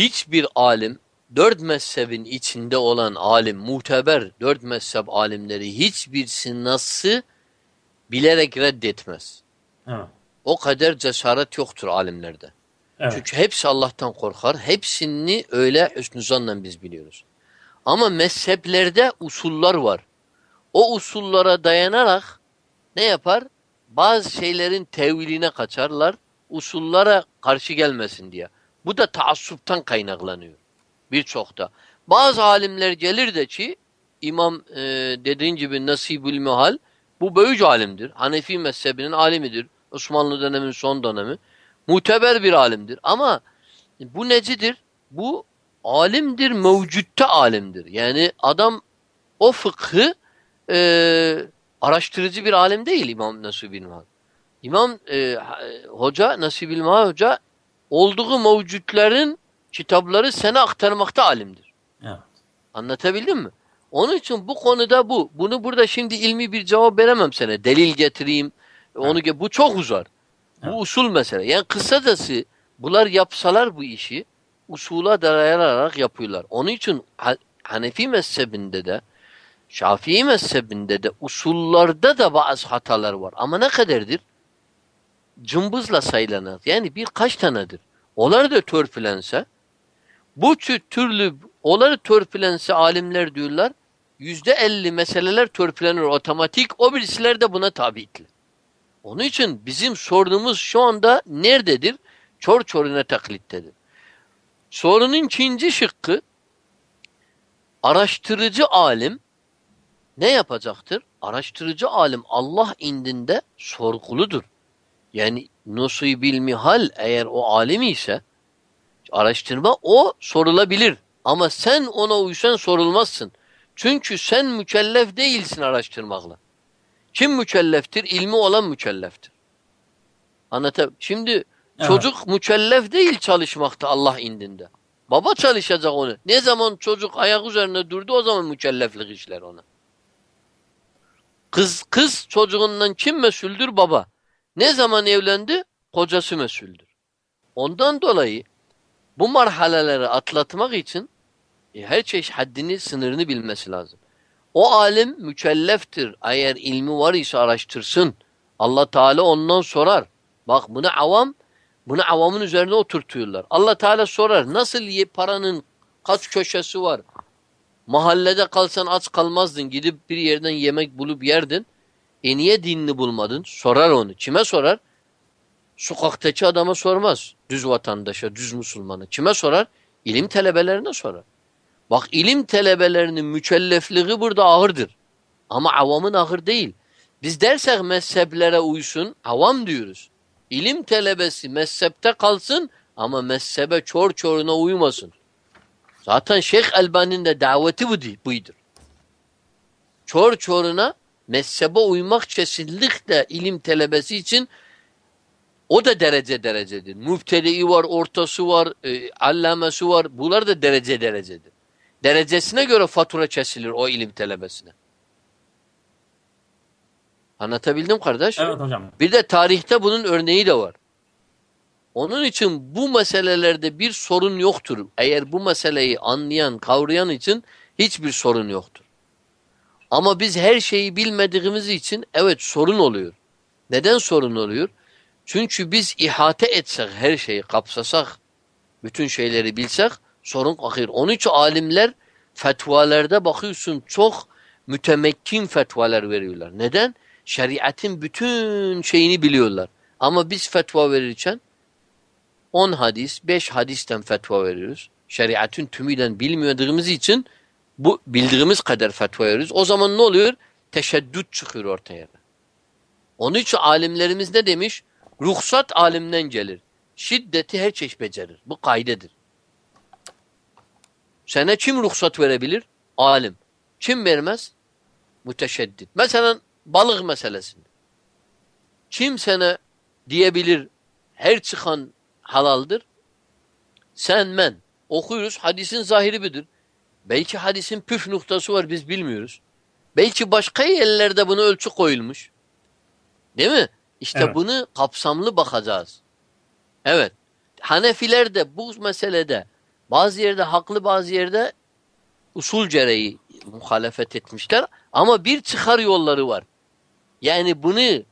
hiçbir alim dört mezhebin içinde olan alim, muteber dört mezhep alimleri hiçbirisi nasıl bilerek reddetmez. Evet. O kadar cesaret yoktur alimlerde. Evet. Çünkü hepsi Allah'tan korkar. Hepsini öyle hüsnü biz biliyoruz. Ama mezheplerde usullar var. O usullara dayanarak ne yapar? Bazı şeylerin teviline kaçarlar. Usullara karşı gelmesin diye. Bu da taassuptan kaynaklanıyor. Birçokta. Bazı alimler gelir de ki İmam e, dediğin gibi Nasibül Mihal bu böyüc alimdir. Hanefi mezhebinin alimidir. Osmanlı döneminin son dönemi. Muteber bir alimdir. Ama bu necidir? Bu alimdir, mevcutta alimdir. Yani adam o fıkhı e, araştırıcı bir alim değil İmam Nasibül Mihal. İmam e, Hoca, Nasibül Mihal Hoca olduğu mevcutların kitapları sana aktarmakta alimdir. Evet. Anlatabildim mi? Onun için bu konuda bu. Bunu burada şimdi ilmi bir cevap veremem sana. Delil getireyim. Onu ge- bu çok uzar. Bu usul mesele. Yani kısacası bunlar yapsalar bu işi usula dayanarak yapıyorlar. Onun için Ha- Hanefi mezhebinde de Şafii mezhebinde de usullarda da bazı hatalar var. Ama ne kadardır? Cımbızla sayılanır. Yani birkaç tanedir. Onlar da törpülense bu tür- türlü onları törpülense alimler diyorlar yüzde elli meseleler törpülenir otomatik. O birisiler de buna tabiitli. Onun için bizim sorunumuz şu anda nerededir? Çor çoruna taklittedir. Sorunun ikinci şıkkı araştırıcı alim ne yapacaktır? Araştırıcı alim Allah indinde sorguludur. Yani nusubil mihal eğer o alim ise araştırma o sorulabilir. Ama sen ona uysan sorulmazsın. Çünkü sen mükellef değilsin araştırmakla. Kim mükelleftir? İlmi olan mükelleftir. Anlatab Şimdi Evet. çocuk mükellef değil çalışmakta Allah indinde. Baba çalışacak onu. Ne zaman çocuk ayak üzerine durdu o zaman mükelleflik işler ona. Kız kız çocuğundan kim mesuldür? Baba. Ne zaman evlendi? Kocası mesuldür. Ondan dolayı bu marhaleleri atlatmak için e, her çeşit haddini, sınırını bilmesi lazım. O alim mükelleftir. Eğer ilmi var ise araştırsın. Allah Teala ondan sorar. Bak bunu avam, bunu avamın üzerine oturtuyorlar. Allah Teala sorar. Nasıl paranın kaç köşesi var? Mahallede kalsan aç kalmazdın. Gidip bir yerden yemek bulup yerdin. E niye dinini bulmadın? Sorar onu. Kime sorar? Sokaktaki adama sormaz. Düz vatandaşa, düz Müslümana. Kime sorar? İlim talebelerine sorar. Bak ilim talebelerinin mükellefliği burada ağırdır. Ama avamın ağır değil. Biz dersek mezheplere uysun, avam diyoruz. İlim talebesi mezhepte kalsın ama mezhebe çor çoruna uymasın. Zaten Şeyh Elbani'nin de daveti bu buydur. Çor çoruna mezhebe uymak kesinlikle ilim talebesi için o da derece derecedir. Müftediği var, ortası var, e, allamesi var. Bunlar da derece derecedir. Derecesine göre fatura kesilir o ilim talebesine. Anlatabildim kardeş? Evet hocam. Bir de tarihte bunun örneği de var. Onun için bu meselelerde bir sorun yoktur. Eğer bu meseleyi anlayan, kavrayan için hiçbir sorun yoktur. Ama biz her şeyi bilmediğimiz için evet sorun oluyor. Neden sorun oluyor? Çünkü biz ihate etsek her şeyi kapsasak, bütün şeyleri bilsek sorun akır. Onun için alimler fetvalarda bakıyorsun çok mütemekkin fetvalar veriyorlar. Neden? Şeriatın bütün şeyini biliyorlar. Ama biz fetva verirken 10 hadis, 5 hadisten fetva veriyoruz. Şeriatın tümüyle bilmediğimiz için bu bildiğimiz kadar fetva veriyoruz. O zaman ne oluyor? Teşeddüt çıkıyor ortaya. Onun için alimlerimiz ne demiş? Ruhsat alimden gelir. Şiddeti her çeşit becerir. Bu kaydedir. Sana kim ruhsat verebilir? Alim. Kim vermez? Müteşeddit. Mesela balık meselesinde. Kim sana diyebilir her çıkan halaldır? Sen men. Okuyoruz hadisin zahiri budur. Belki hadisin püf noktası var biz bilmiyoruz. Belki başka yerlerde buna ölçü koyulmuş. Değil mi? İşte Evet. bunu kapsamlı bakacağız. Evet. Hanefiler de bu meselede bazı yerde haklı bazı yerde usul gereği muhalefet etmişler. Ama bir çıkar yolları var. Yani bunu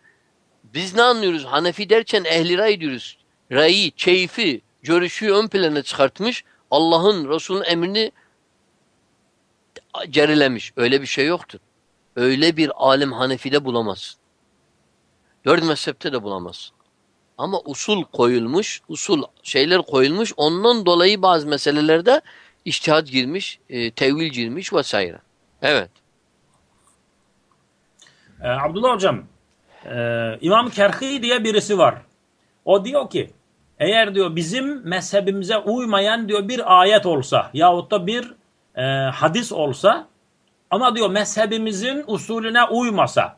biz ne anlıyoruz? Hanefi derken ehli ray diyoruz. Rayı, keyfi, görüşü ön plana çıkartmış. Allah'ın, Resul'ün emrini gerilemiş. Öyle bir şey yoktur. Öyle bir alim Hanefi'de bulamazsın. Dört mezhepte de bulamazsın. Ama usul koyulmuş, usul şeyler koyulmuş. Ondan dolayı bazı meselelerde iştihat girmiş, e, tevil girmiş vesaire. Evet. Ee, Abdullah hocam, e, İmam Kerhi diye birisi var. O diyor ki, eğer diyor bizim mezhebimize uymayan diyor bir ayet olsa yahut da bir e, hadis olsa ama diyor mezhebimizin usulüne uymasa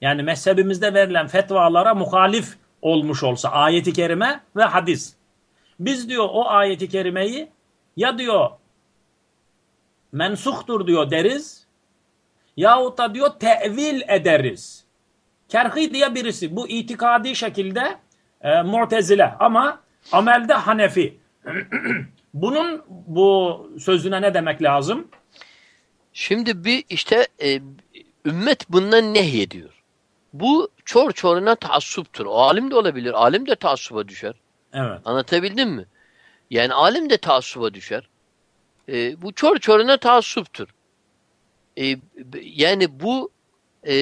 yani mezhebimizde verilen fetvalara muhalif olmuş olsa ayeti kerime ve hadis. Biz diyor o ayeti kerimeyi ya diyor mensuhtur diyor deriz yahut da diyor tevil ederiz. Kerhi diye birisi bu itikadi şekilde e, mu'tezile ama amelde Hanefi. (clears throat) Bunun bu sözüne ne demek lazım? Şimdi bir işte e, ümmet bundan nehyediyor. Bu çor çoruna taassuptur. O alim de olabilir. Alim de taassuba düşer. Evet. Anlatabildim mi? Yani alim de taassuba düşer. E, bu çor çoruna taassuptur. E, yani bu e,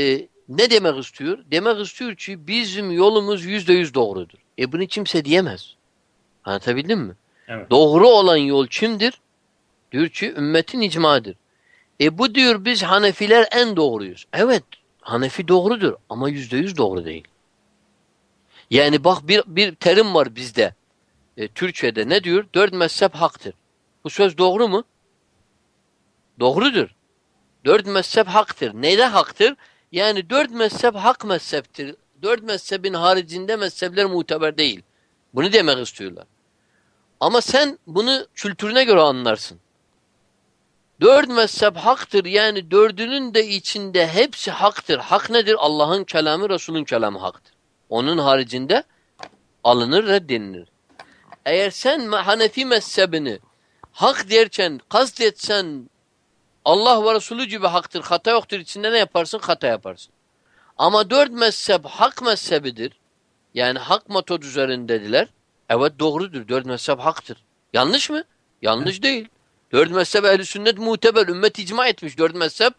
ne demek istiyor? Demek istiyor ki bizim yolumuz yüzde yüz doğrudur. E bunu kimse diyemez. Anlatabildim mi? Evet. Doğru olan yol kimdir? Diyor ki ümmetin icmadır. E bu diyor biz Hanefiler en doğruyuz. Evet Hanefi doğrudur ama yüzde yüz doğru değil. Yani bak bir, bir terim var bizde. E, Türkçe'de ne diyor? Dört mezhep haktır. Bu söz doğru mu? Doğrudur. Dört mezhep haktır. Neyde haktır? Yani dört mezhep hak mezheptir. Dört mezhebin haricinde mezhepler muteber değil. Bunu demek istiyorlar. Ama sen bunu kültürüne göre anlarsın. Dört mezhep haktır. Yani dördünün de içinde hepsi haktır. Hak nedir? Allah'ın kelamı, Resul'ün kelamı haktır. Onun haricinde alınır, reddedilir. Eğer sen Hanefi mezhebini hak derken kastetsen Allah ve Resulü gibi haktır, hata yoktur içinde ne yaparsın? Hata yaparsın. Ama dört mezhep hak mezhebidir. Yani hak metod üzerindediler. Evet doğrudur. Dört mezhep haktır. Yanlış mı? Yanlış değil. Dört mezhep ehl sünnet muteber. Ümmet icma etmiş. Dört mezhep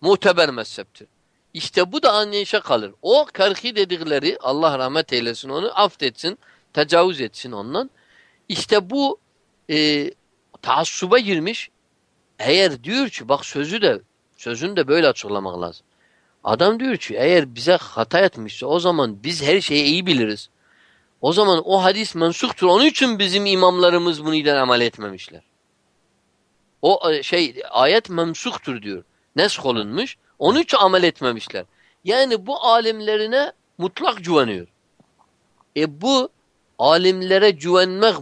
muteber mezheptir. İşte bu da anlayışa kalır. O karhi dedikleri Allah rahmet eylesin onu affetsin, tecavüz etsin ondan. İşte bu e, taassuba girmiş. Eğer diyor ki bak sözü de sözünü de böyle açıklamak lazım. Adam diyor ki eğer bize hata etmişse o zaman biz her şeyi iyi biliriz. O zaman o hadis mensuktur. Onun için bizim imamlarımız bunu amel etmemişler. O e, şey ayet memsuktur diyor. Nesk olunmuş. Onun için amel etmemişler. Yani bu alimlerine mutlak güveniyor. E bu alimlere güvenmek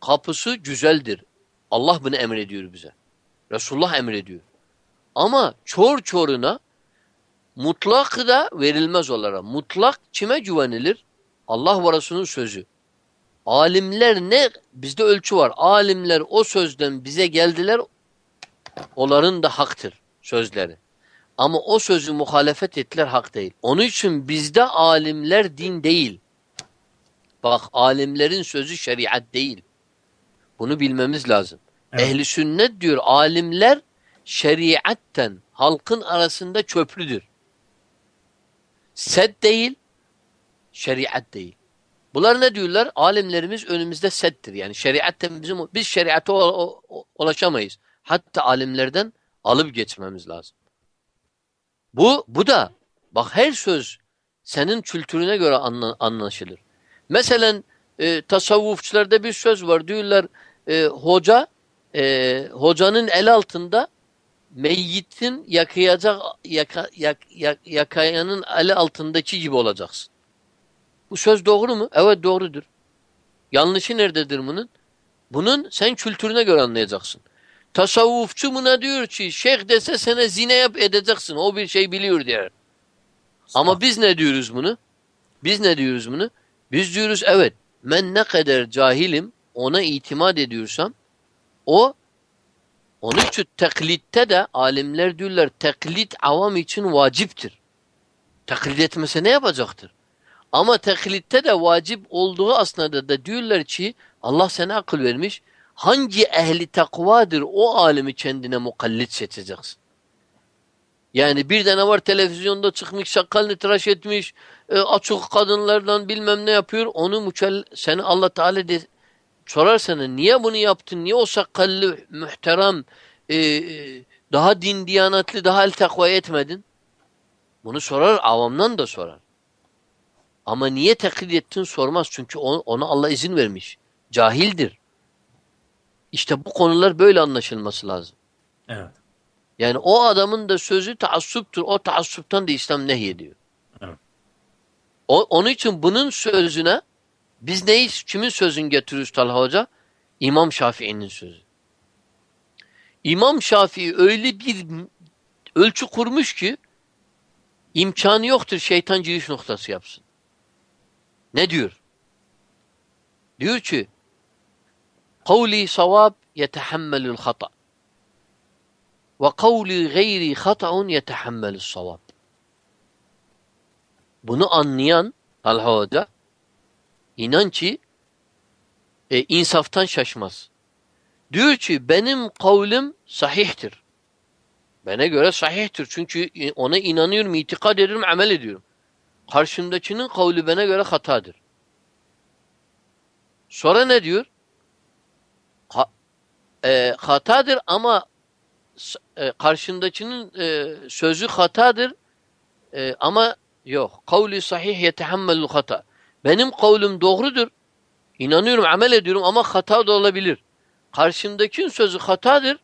kapısı güzeldir. Allah bunu emrediyor bize. Resulullah emrediyor. Ama çor çoruna mutlak da verilmez olarak. Mutlak kime güvenilir? Allah ve Resulünün sözü. Alimler ne? Bizde ölçü var. Alimler o sözden bize geldiler. Onların da haktır sözleri. Ama o sözü muhalefet ettiler hak değil. Onun için bizde alimler din değil. Bak alimlerin sözü şeriat değil. Bunu bilmemiz lazım. Evet. Ehli sünnet diyor alimler şeriatten halkın arasında köprüdür. Set değil, şeriat değil. Bunlar ne diyorlar? Alimlerimiz önümüzde settir. Yani şeriatten bizim biz şeriata ulaşamayız. Hatta alimlerden alıp geçmemiz lazım. Bu bu da bak her söz senin kültürüne göre anla, anlaşılır. Mesela e, tasavvufçularda bir söz var. Diyorlar e, hoca e, hocanın el altında meyyitin yakayacak yaka, yak, yak, yakayanın el altındaki gibi olacaksın. Bu söz doğru mu? Evet doğrudur. Yanlışı nerededir bunun? Bunun sen kültürüne göre anlayacaksın. Tasavvufçu buna diyor ki şeyh dese sana zine yap edeceksin. O bir şey biliyor diyor. Ama biz ne diyoruz bunu? Biz ne diyoruz bunu? Biz diyoruz evet ben ne kadar cahilim ona itimat ediyorsam o onun için teklitte de alimler diyorlar teklit avam için vaciptir. Taklit etmese ne yapacaktır? Ama teklitte de vacip olduğu aslında da diyorlar ki Allah sana akıl vermiş. Hangi ehli takvadır o alimi kendine mukallit seçeceksin. Yani bir tane var televizyonda çıkmış sakalını tıraş etmiş e, açık kadınlardan bilmem ne yapıyor onu müçel seni Allah Teala de, sorar sana niye bunu yaptın? Niye o sakallı, muhterem, e, e, daha din diyanetli, daha el takva etmedin? Bunu sorar, avamdan da sorar. Ama niye taklit ettin sormaz. Çünkü ona Allah izin vermiş. Cahildir. İşte bu konular böyle anlaşılması lazım. Evet. Yani o adamın da sözü taassuptur. O taassuptan da İslam nehyediyor. Evet. O, onun için bunun sözüne biz neyi, kimin sözünü getiriyoruz Talha Hoca? İmam Şafii'nin sözü. İmam Şafii öyle bir ölçü kurmuş ki imkanı yoktur şeytan giriş noktası yapsın. Ne diyor? Diyor ki kavli savab yetehammelül hata ve kavli gayri hata'un yetehammelül savab. Bunu anlayan Talha Hoca inan ki e, insaftan şaşmaz. Diyor ki benim kavlim sahihtir. Bana göre sahihtir. Çünkü ona inanıyorum, itikad ediyorum, amel ediyorum. Karşımdakinin kavli bana göre hatadır. Sonra ne diyor? Ha, e, hatadır ama e, karşındakinin e, sözü hatadır e, ama yok. Kavli sahih yetehammelul hata. Benim kavlim doğrudur. İnanıyorum, amel ediyorum ama hata da olabilir. Karşındakinin sözü hatadır.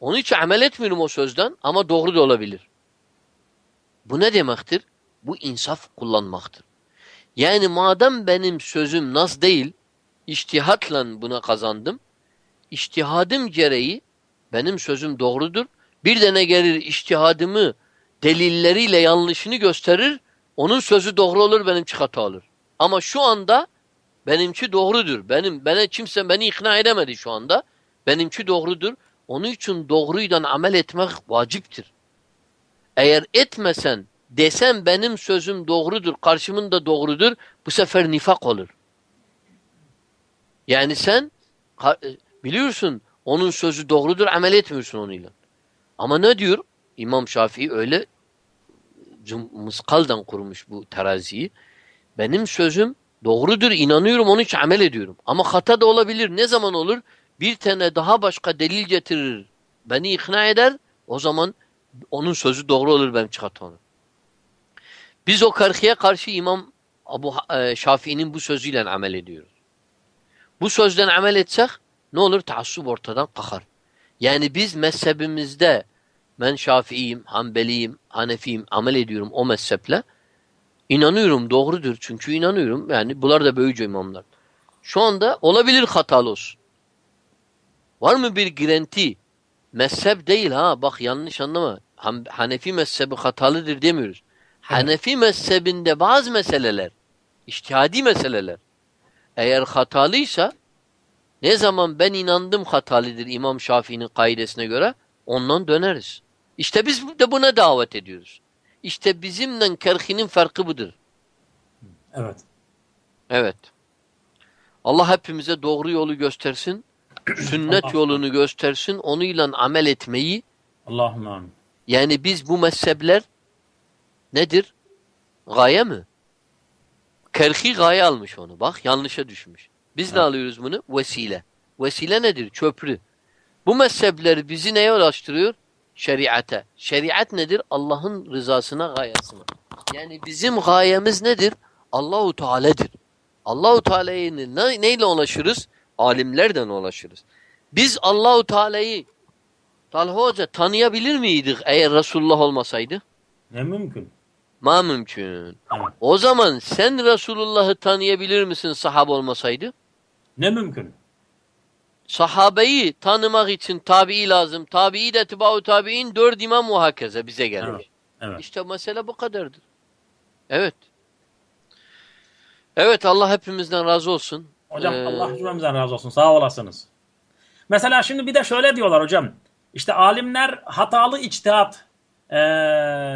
Onun için amel etmiyorum o sözden ama doğru da olabilir. Bu ne demektir? Bu insaf kullanmaktır. Yani madem benim sözüm nas değil, iştihatla buna kazandım. İştihadım gereği benim sözüm doğrudur. Bir de ne gelir iştihadımı delilleriyle yanlışını gösterir. Onun sözü doğru olur, benimki hata olur. Ama şu anda benimki doğrudur. Benim bana kimse beni ikna edemedi şu anda. Benimki doğrudur. Onun için doğruyla amel etmek vaciptir. Eğer etmesen desen benim sözüm doğrudur, karşımın da doğrudur, bu sefer nifak olur. Yani sen biliyorsun onun sözü doğrudur, amel etmiyorsun onunla. Ama ne diyor? İmam Şafii öyle mıskaldan kurmuş bu teraziyi. Benim sözüm doğrudur, inanıyorum, onun için amel ediyorum. Ama hata da olabilir. Ne zaman olur? Bir tane daha başka delil getirir, beni ikna eder, o zaman onun sözü doğru olur, hata olur. Biz o karhiye karşı İmam Abu e, Şafii'nin bu sözüyle amel ediyoruz. Bu sözden amel etsek ne olur? Taassup ortadan kalkar. Yani biz mezhebimizde ben Şafiiyim, Hanbeliyim, Hanefiyim amel ediyorum o mezheple. İnanıyorum doğrudur çünkü inanıyorum. Yani bunlar da böyüce imamlar. Şu anda olabilir hatalı olsun. Var mı bir girenti? Mezhep değil ha bak yanlış anlama. Hanefi mezhebi hatalıdır demiyoruz. Hanefi mezhebinde bazı meseleler, iştihadi meseleler eğer hatalıysa ne zaman ben inandım hatalıdır İmam Şafii'nin kaidesine göre ondan döneriz. İşte biz de buna davet ediyoruz. İşte bizimle kerhinin farkı budur. Evet. Evet. Allah hepimize doğru yolu göstersin. (clears throat) sünnet yolunu göstersin. Onunla amel etmeyi. Amin. Yani biz bu mezhepler nedir? Gaye mi? Kerhi gaye almış onu. Bak yanlışa düşmüş. Biz evet. ne alıyoruz bunu? Vesile. Vesile nedir? Köprü. Bu mezhepler bizi neye ulaştırıyor? Şeriate. Şeriat nedir? Allah'ın rızasına, gayesine. Yani bizim gayemiz nedir? Allahu Teala'dır. Allahu Teala'yı ne, neyle ulaşırız? Alimlerden ulaşırız. Biz Allahu Teala'yı Talha Hoca tanıyabilir miydik eğer Resulullah olmasaydı? Ne mümkün. Ma mümkün. Evet. O zaman sen Resulullah'ı tanıyabilir misin sahab olmasaydı? Ne mümkün. Sahabeyi tanımak için tabi'i lazım. Tabi'i de tibau tabi'in dört imam muhakkeze bize gelmiş. Evet. Evet. İşte mesele bu kadardır. Evet. Evet Allah hepimizden razı olsun. Hocam ee, Allah cümlemizden razı olsun. Sağ olasınız. Mesela şimdi bir de şöyle diyorlar hocam. İşte alimler hatalı içtihat e,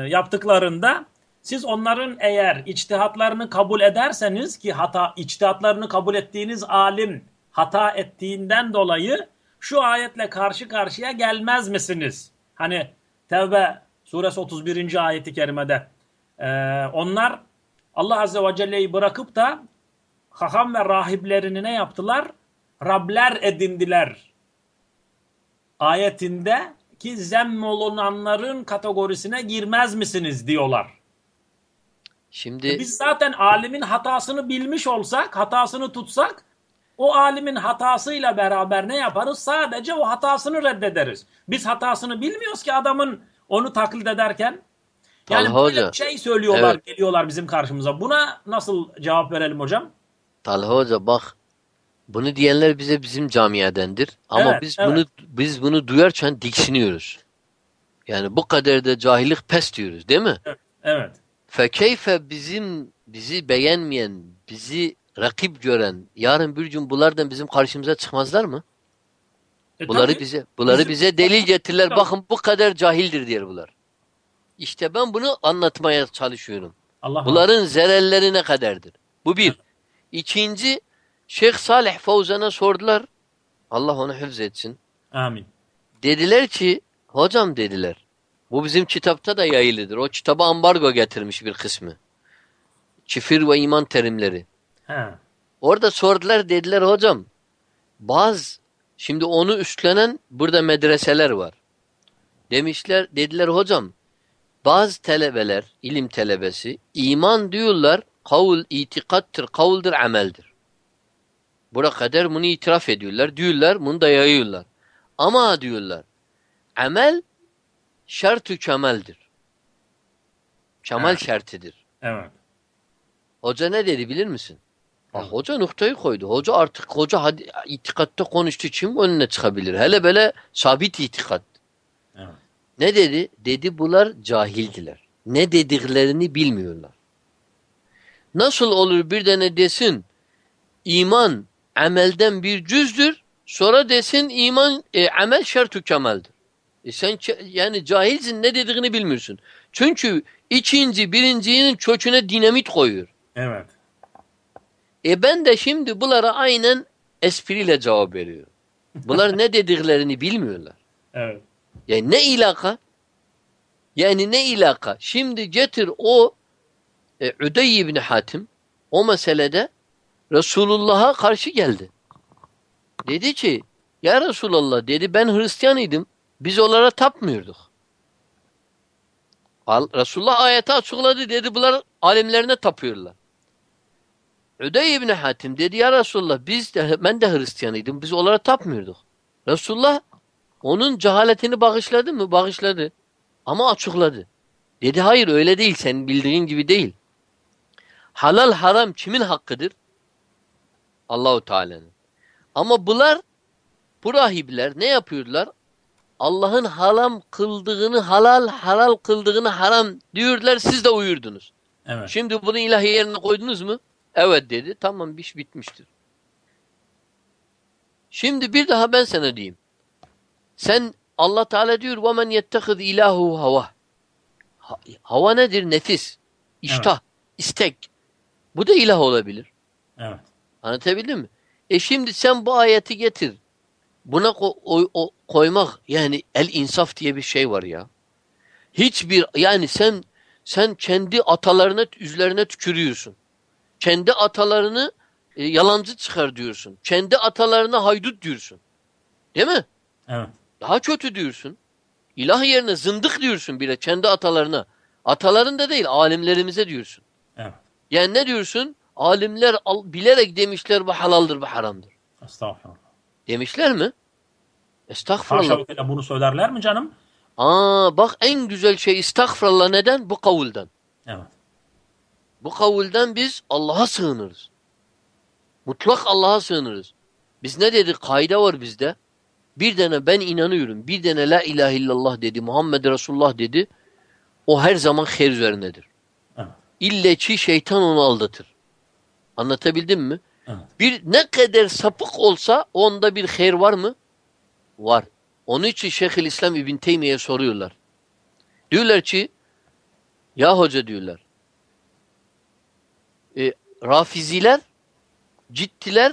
yaptıklarında siz onların eğer içtihatlarını kabul ederseniz ki hata içtihatlarını kabul ettiğiniz alim hata ettiğinden dolayı şu ayetle karşı karşıya gelmez misiniz? Hani Tevbe suresi 31. ayeti kerimede e, onlar Allah Azze ve Celle'yi bırakıp da haham ve rahiplerini ne yaptılar? Rabler edindiler ayetinde ki zemmolunanların kategorisine girmez misiniz diyorlar. Şimdi Biz zaten alimin hatasını bilmiş olsak, hatasını tutsak o alimin hatasıyla beraber ne yaparız? Sadece o hatasını reddederiz. Biz hatasını bilmiyoruz ki adamın onu taklit ederken. Yani Talha böyle Hoca, şey söylüyorlar, evet. geliyorlar bizim karşımıza. Buna nasıl cevap verelim hocam? Talha Hoca bak bunu diyenler bize bizim camiadendir. Ama Evet, biz evet. bunu biz bunu duyarken diksiniyoruz. Yani bu kadar da cahillik pes diyoruz değil mi? Evet. Fekeyfe bizim bizi beğenmeyen, bizi rakip gören yarın bir gün bunlardan bizim karşımıza çıkmazlar mı? E Bunları tabii. bize bunları Bizim- bize delil getirirler. Tabii. Bakın bu kadar cahildir diyor bunlar. İşte ben bunu anlatmaya çalışıyorum. Allah Bunların zerelleri ne kadardır? Bu bir. İkinci, Şeyh Salih Fawzan'a sordular. Allah onu hıfz etsin. Amin. Dediler ki, hocam dediler, bu bizim kitapta da yayılıdır. O kitaba ambargo getirmiş bir kısmı. Çifir ve iman terimleri. He. Orada sordular dediler hocam, bazı, şimdi onu üstlenen burada medreseler var. Demişler, dediler hocam, bazı telebeler, ilim telebesi, iman diyorlar, kavul itikattır, kavuldur, ameldir. Bura kadar bunu itiraf ediyorlar, diyorlar, bunu da yayıyorlar. Ama diyorlar, amel şartü kemaldir. Kemal Evet. şartıdır. Evet. Hoca ne dedi bilir misin? Bak, Evet. hoca noktayı koydu. Hoca artık hoca hadi, itikatta konuştuğu için önüne çıkabilir. Hele böyle sabit itikat. Evet. Ne dedi? Dedi bunlar cahildiler. Ne dediklerini bilmiyorlar. Nasıl olur bir tane desin iman amelden bir cüzdür sonra desin iman e, amel şertü kemaldir. E sen yani cahilsin ne dediğini bilmiyorsun. Çünkü ikinci birincinin köküne dinamit koyuyor. Evet. E ben de şimdi bunlara aynen espriyle cevap veriyorum. Bunlar ne dediklerini bilmiyorlar. Evet. Yani ne ilaka? Yani ne ilaka? Şimdi getir o e, Üdey ibn Hatim o meselede Resulullah'a karşı geldi. Dedi ki ya Resulallah dedi ben Hristiyan idim. Biz onlara tapmıyorduk. Resulullah ayeti açıkladı dedi bunlar alimlerine tapıyorlar. Üdey ibn Hatim dedi ya Resulullah biz de ben de Hristiyanıydım. Biz onlara tapmıyorduk. Resulullah onun cehaletini bağışladı mı? Bağışladı. Ama açıkladı. Dedi hayır öyle değil. Senin bildiğin gibi değil. Halal haram kimin hakkıdır? Allahu Teala'nın. Ama bunlar bu rahipler ne yapıyorlar? Allah'ın haram kıldığını halal, halal kıldığını haram diyorlar. Siz de uyurdunuz. Evet. Şimdi bunu ilahi yerine koydunuz mu? Evet dedi. Tamam iş bitmiştir. Şimdi bir daha ben sana diyeyim. Sen Allah Teala diyor وَمَنْ يَتَّخِذْ ilahu hava. Ha- Hava nedir? Nefis. İştah. istek. Bu da ilah olabilir. Evet. Anlatabildim mi? E şimdi sen bu ayeti getir. Buna ko- o- o- koymak yani el insaf diye bir şey var ya. Hiçbir yani sen sen kendi atalarına üzerine tükürüyorsun. Kendi atalarını e, yalancı çıkar diyorsun. Kendi atalarına haydut diyorsun. Değil mi? Evet. Daha kötü diyorsun. İlah yerine zındık diyorsun bile kendi atalarına. Ataların da değil alimlerimize diyorsun. Evet. Yani ne diyorsun? Alimler al- bilerek demişler bu halaldır bu haramdır. Estağfurullah. Demişler mi? Estağfurullah. Haşa bunu söylerler mi canım? Aa bak en güzel şey estağfurullah neden? Bu kavulden. Evet. Bu kavulden biz Allah'a sığınırız. Mutlak Allah'a sığınırız. Biz ne dedik? Kaide var bizde. Bir tane ben inanıyorum. Bir tane la ilahe illallah dedi. Muhammed Resulullah dedi. O her zaman her üzerindedir. Evet. İlle ki şeytan onu aldatır. Anlatabildim mi? Evet. Bir ne kadar sapık olsa onda bir hayır var mı? Var. Onun için Şeyhülislam İbn Teymiye'ye soruyorlar. Diyorlar ki ya hoca diyorlar e, Rafiziler ciddiler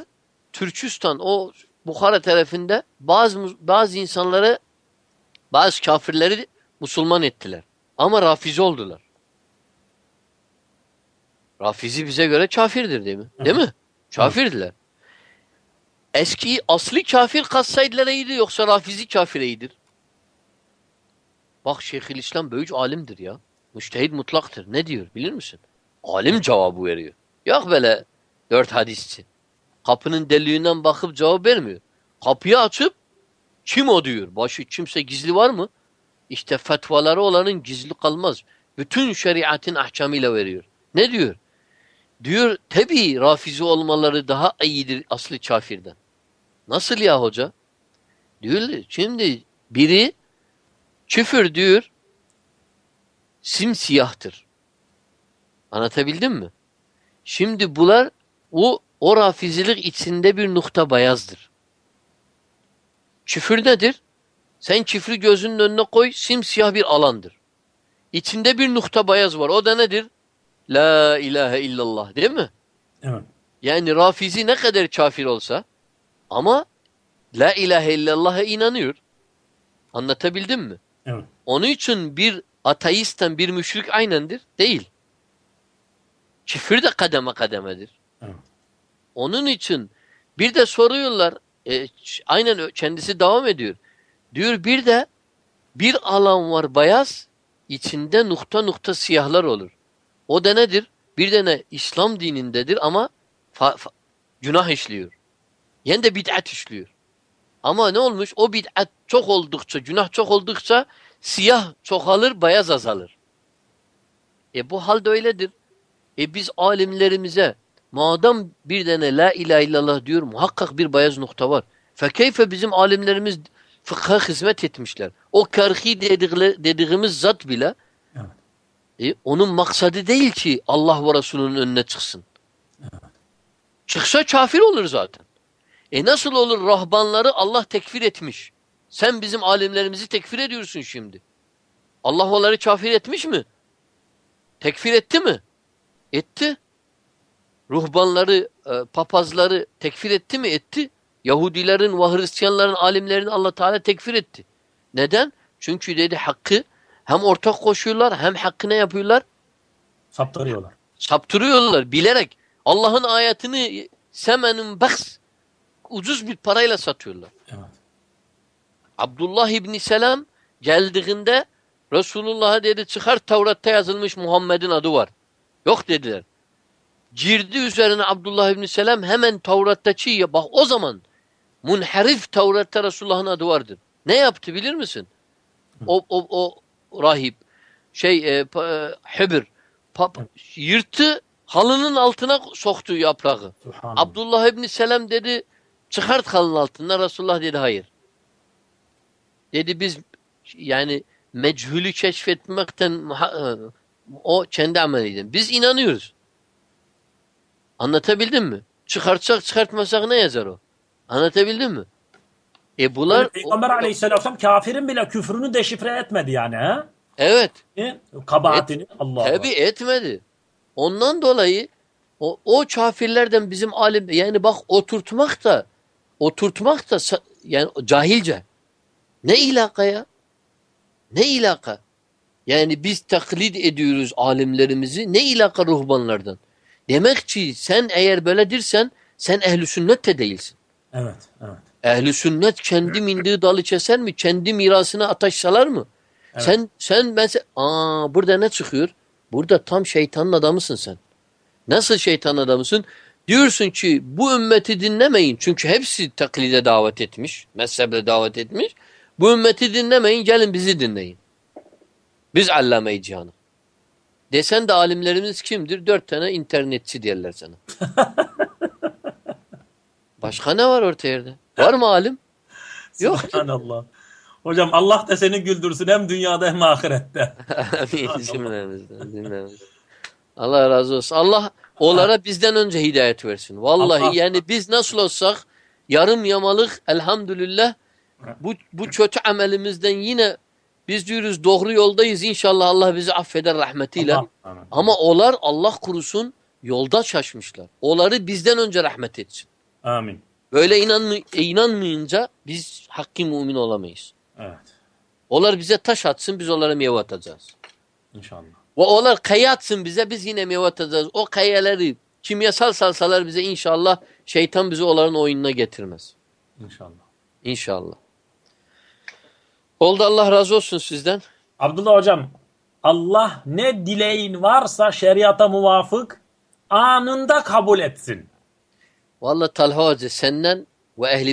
Türkistan o Bukhara tarafında bazı bazı insanları bazı kafirleri Müslüman ettiler. Ama Rafizi oldular. Rafizi bize göre kafirdir değil mi? Değil mi? Kafirdiler. eski asli kafir katsaydılarıydı yoksa rafizi kafireydir? Bak Şeyhülislam böyük alimdir ya. Müştehid mutlaktır. Ne diyor bilir misin? Alim cevabı veriyor. Yok böyle dört hadisçi. Kapının deliğinden bakıp cevap vermiyor. Kapıyı açıp kim o diyor. Başı kimse gizli var mı? İşte fetvaları olanın gizli kalmaz. Bütün şeriatın ahkamıyla veriyor. Ne diyor? Diyor tabi rafizi olmaları daha iyidir aslı kafirden. Nasıl ya hoca? Diyor şimdi biri küfür diyor simsiyahtır. Anlatabildim mi? Şimdi bunlar o, o rafizilik içinde bir nokta beyazdır. Küfür nedir? Sen küfrü gözünün önüne koy, simsiyah bir alandır. İçinde bir nokta beyaz var. O da nedir? La ilahe illallah değil mi? Evet. Yani Rafizi ne kadar kafir olsa ama La ilahe illallah'a inanıyor. Anlatabildim mi? Evet. Onun için bir ateistten bir müşrik aynendir. Değil. Küfür de kademe kademedir. Evet. Onun için bir de soruyorlar e, aynen kendisi devam ediyor. Diyor bir de bir alan var beyaz içinde nokta nokta siyahlar olur. O da nedir? Bir tane İslam dinindedir ama fa- fa- günah işliyor. Yani de bid'at işliyor. Ama ne olmuş? O bid'at çok oldukça, günah çok oldukça siyah çoğalır, beyaz azalır. E bu hal de öyledir. E biz alimlerimize madem bir tane la ilahe illallah diyor muhakkak bir beyaz nokta var. Fekeyfe bizim alimlerimiz fıkha hizmet etmişler. O kerhi dediğimiz zat bile. E, onun maksadı değil ki Allah ve Resulünün önüne çıksın. Çıksa kafir olur zaten. E nasıl olur rahbanları Allah tekfir etmiş. Sen bizim alimlerimizi tekfir ediyorsun şimdi. Allah onları kafir etmiş mi? Tekfir etti mi? Etti. Ruhbanları, e, papazları tekfir etti mi? Etti. Yahudilerin ve Hristiyanların alimlerini Allah Teala tekfir etti. Neden? Çünkü dedi hakkı hem ortak koşuyorlar hem hakkı ne yapıyorlar? Saptırıyorlar. Saptırıyorlar bilerek. Allah'ın ayetini semenin baks ucuz bir parayla satıyorlar. Evet. Abdullah İbni Selam geldiğinde Resulullah'a dedi çıkar Tevrat'ta yazılmış Muhammed'in adı var. Yok dediler. Girdi üzerine Abdullah İbni Selam hemen Tevrat'taki ya bak o zaman munharif Tevrat'ta Resulullah'ın adı vardır. Ne yaptı bilir misin? O, o, o rahip şey e, pa, e, Hübür pa- yırttı halının altına soktu yaprağı. Abdullah İbni Selam dedi çıkart halının altından. Resulullah dedi hayır. Dedi biz yani mechulü keşfetmekten muha- o kendi ameliydi. Biz inanıyoruz. Anlatabildim mi? Çıkartsak çıkartmasak ne yazar o? Anlatabildim mi? E bunlar Yani Peygamber aleyhisselam kafirin bile küfrünü deşifre etmedi yani. ha? evet E, Kabahatini Allah tabi etmedi. Ondan dolayı o, o kafirlerden bizim alim yani bak oturtmak da oturtmak da yani cahilce. Ne ilaka ya? Ne ilaka? Yani biz taklit ediyoruz alimlerimizi. Ne ilaka ruhbanlardan? Demek ki sen eğer böyledirsen sen ehli sünnet de değilsin. Evet, evet. Ehli sünnet kendi mindiği dalı keser mi? Kendi mirasına ateş salar mı? Evet. Sen sen mesela aa burada ne çıkıyor? Burada tam şeytanın adamısın sen. Nasıl şeytan adamısın? Diyorsun ki bu ümmeti dinlemeyin. Çünkü hepsi taklide davet etmiş. Mezheble davet etmiş. Bu ümmeti dinlemeyin gelin bizi dinleyin. Biz allame-i cihanı. Desen de alimlerimiz kimdir? Dört tane internetçi derler sana. (laughs) Başka ne var orta yerde? Var mı alim? Yok. Subhanallah. Hocam Allah da seni güldürsün hem dünyada hem ahirette. (laughs) Amin. Cümlemizden, cümlemizden. Allah razı olsun. Allah onlara bizden önce hidayet versin. Vallahi Allah- yani biz nasıl olsak yarım yamalık elhamdülillah bu, bu kötü amelimizden yine biz diyoruz doğru yoldayız. İnşallah Allah bizi affeder rahmetiyle. Allah-. Ama olar Allah kurusun yolda şaşmışlar. Onları bizden önce rahmet etsin. Amin. Böyle inanmay e, inanmayınca biz hakkı mümin olamayız. Evet. Onlar bize taş atsın biz onlara meyve atacağız. İnşallah. Ve onlar kaya atsın bize biz yine meyve atacağız. O kayaları kimyasal salsalar bize inşallah şeytan bizi onların oyununa getirmez. İnşallah. İnşallah. Oldu Allah razı olsun sizden. Abdullah hocam Allah ne dileğin varsa şeriata muvafık anında kabul etsin. والله طلهوز سنن وأهل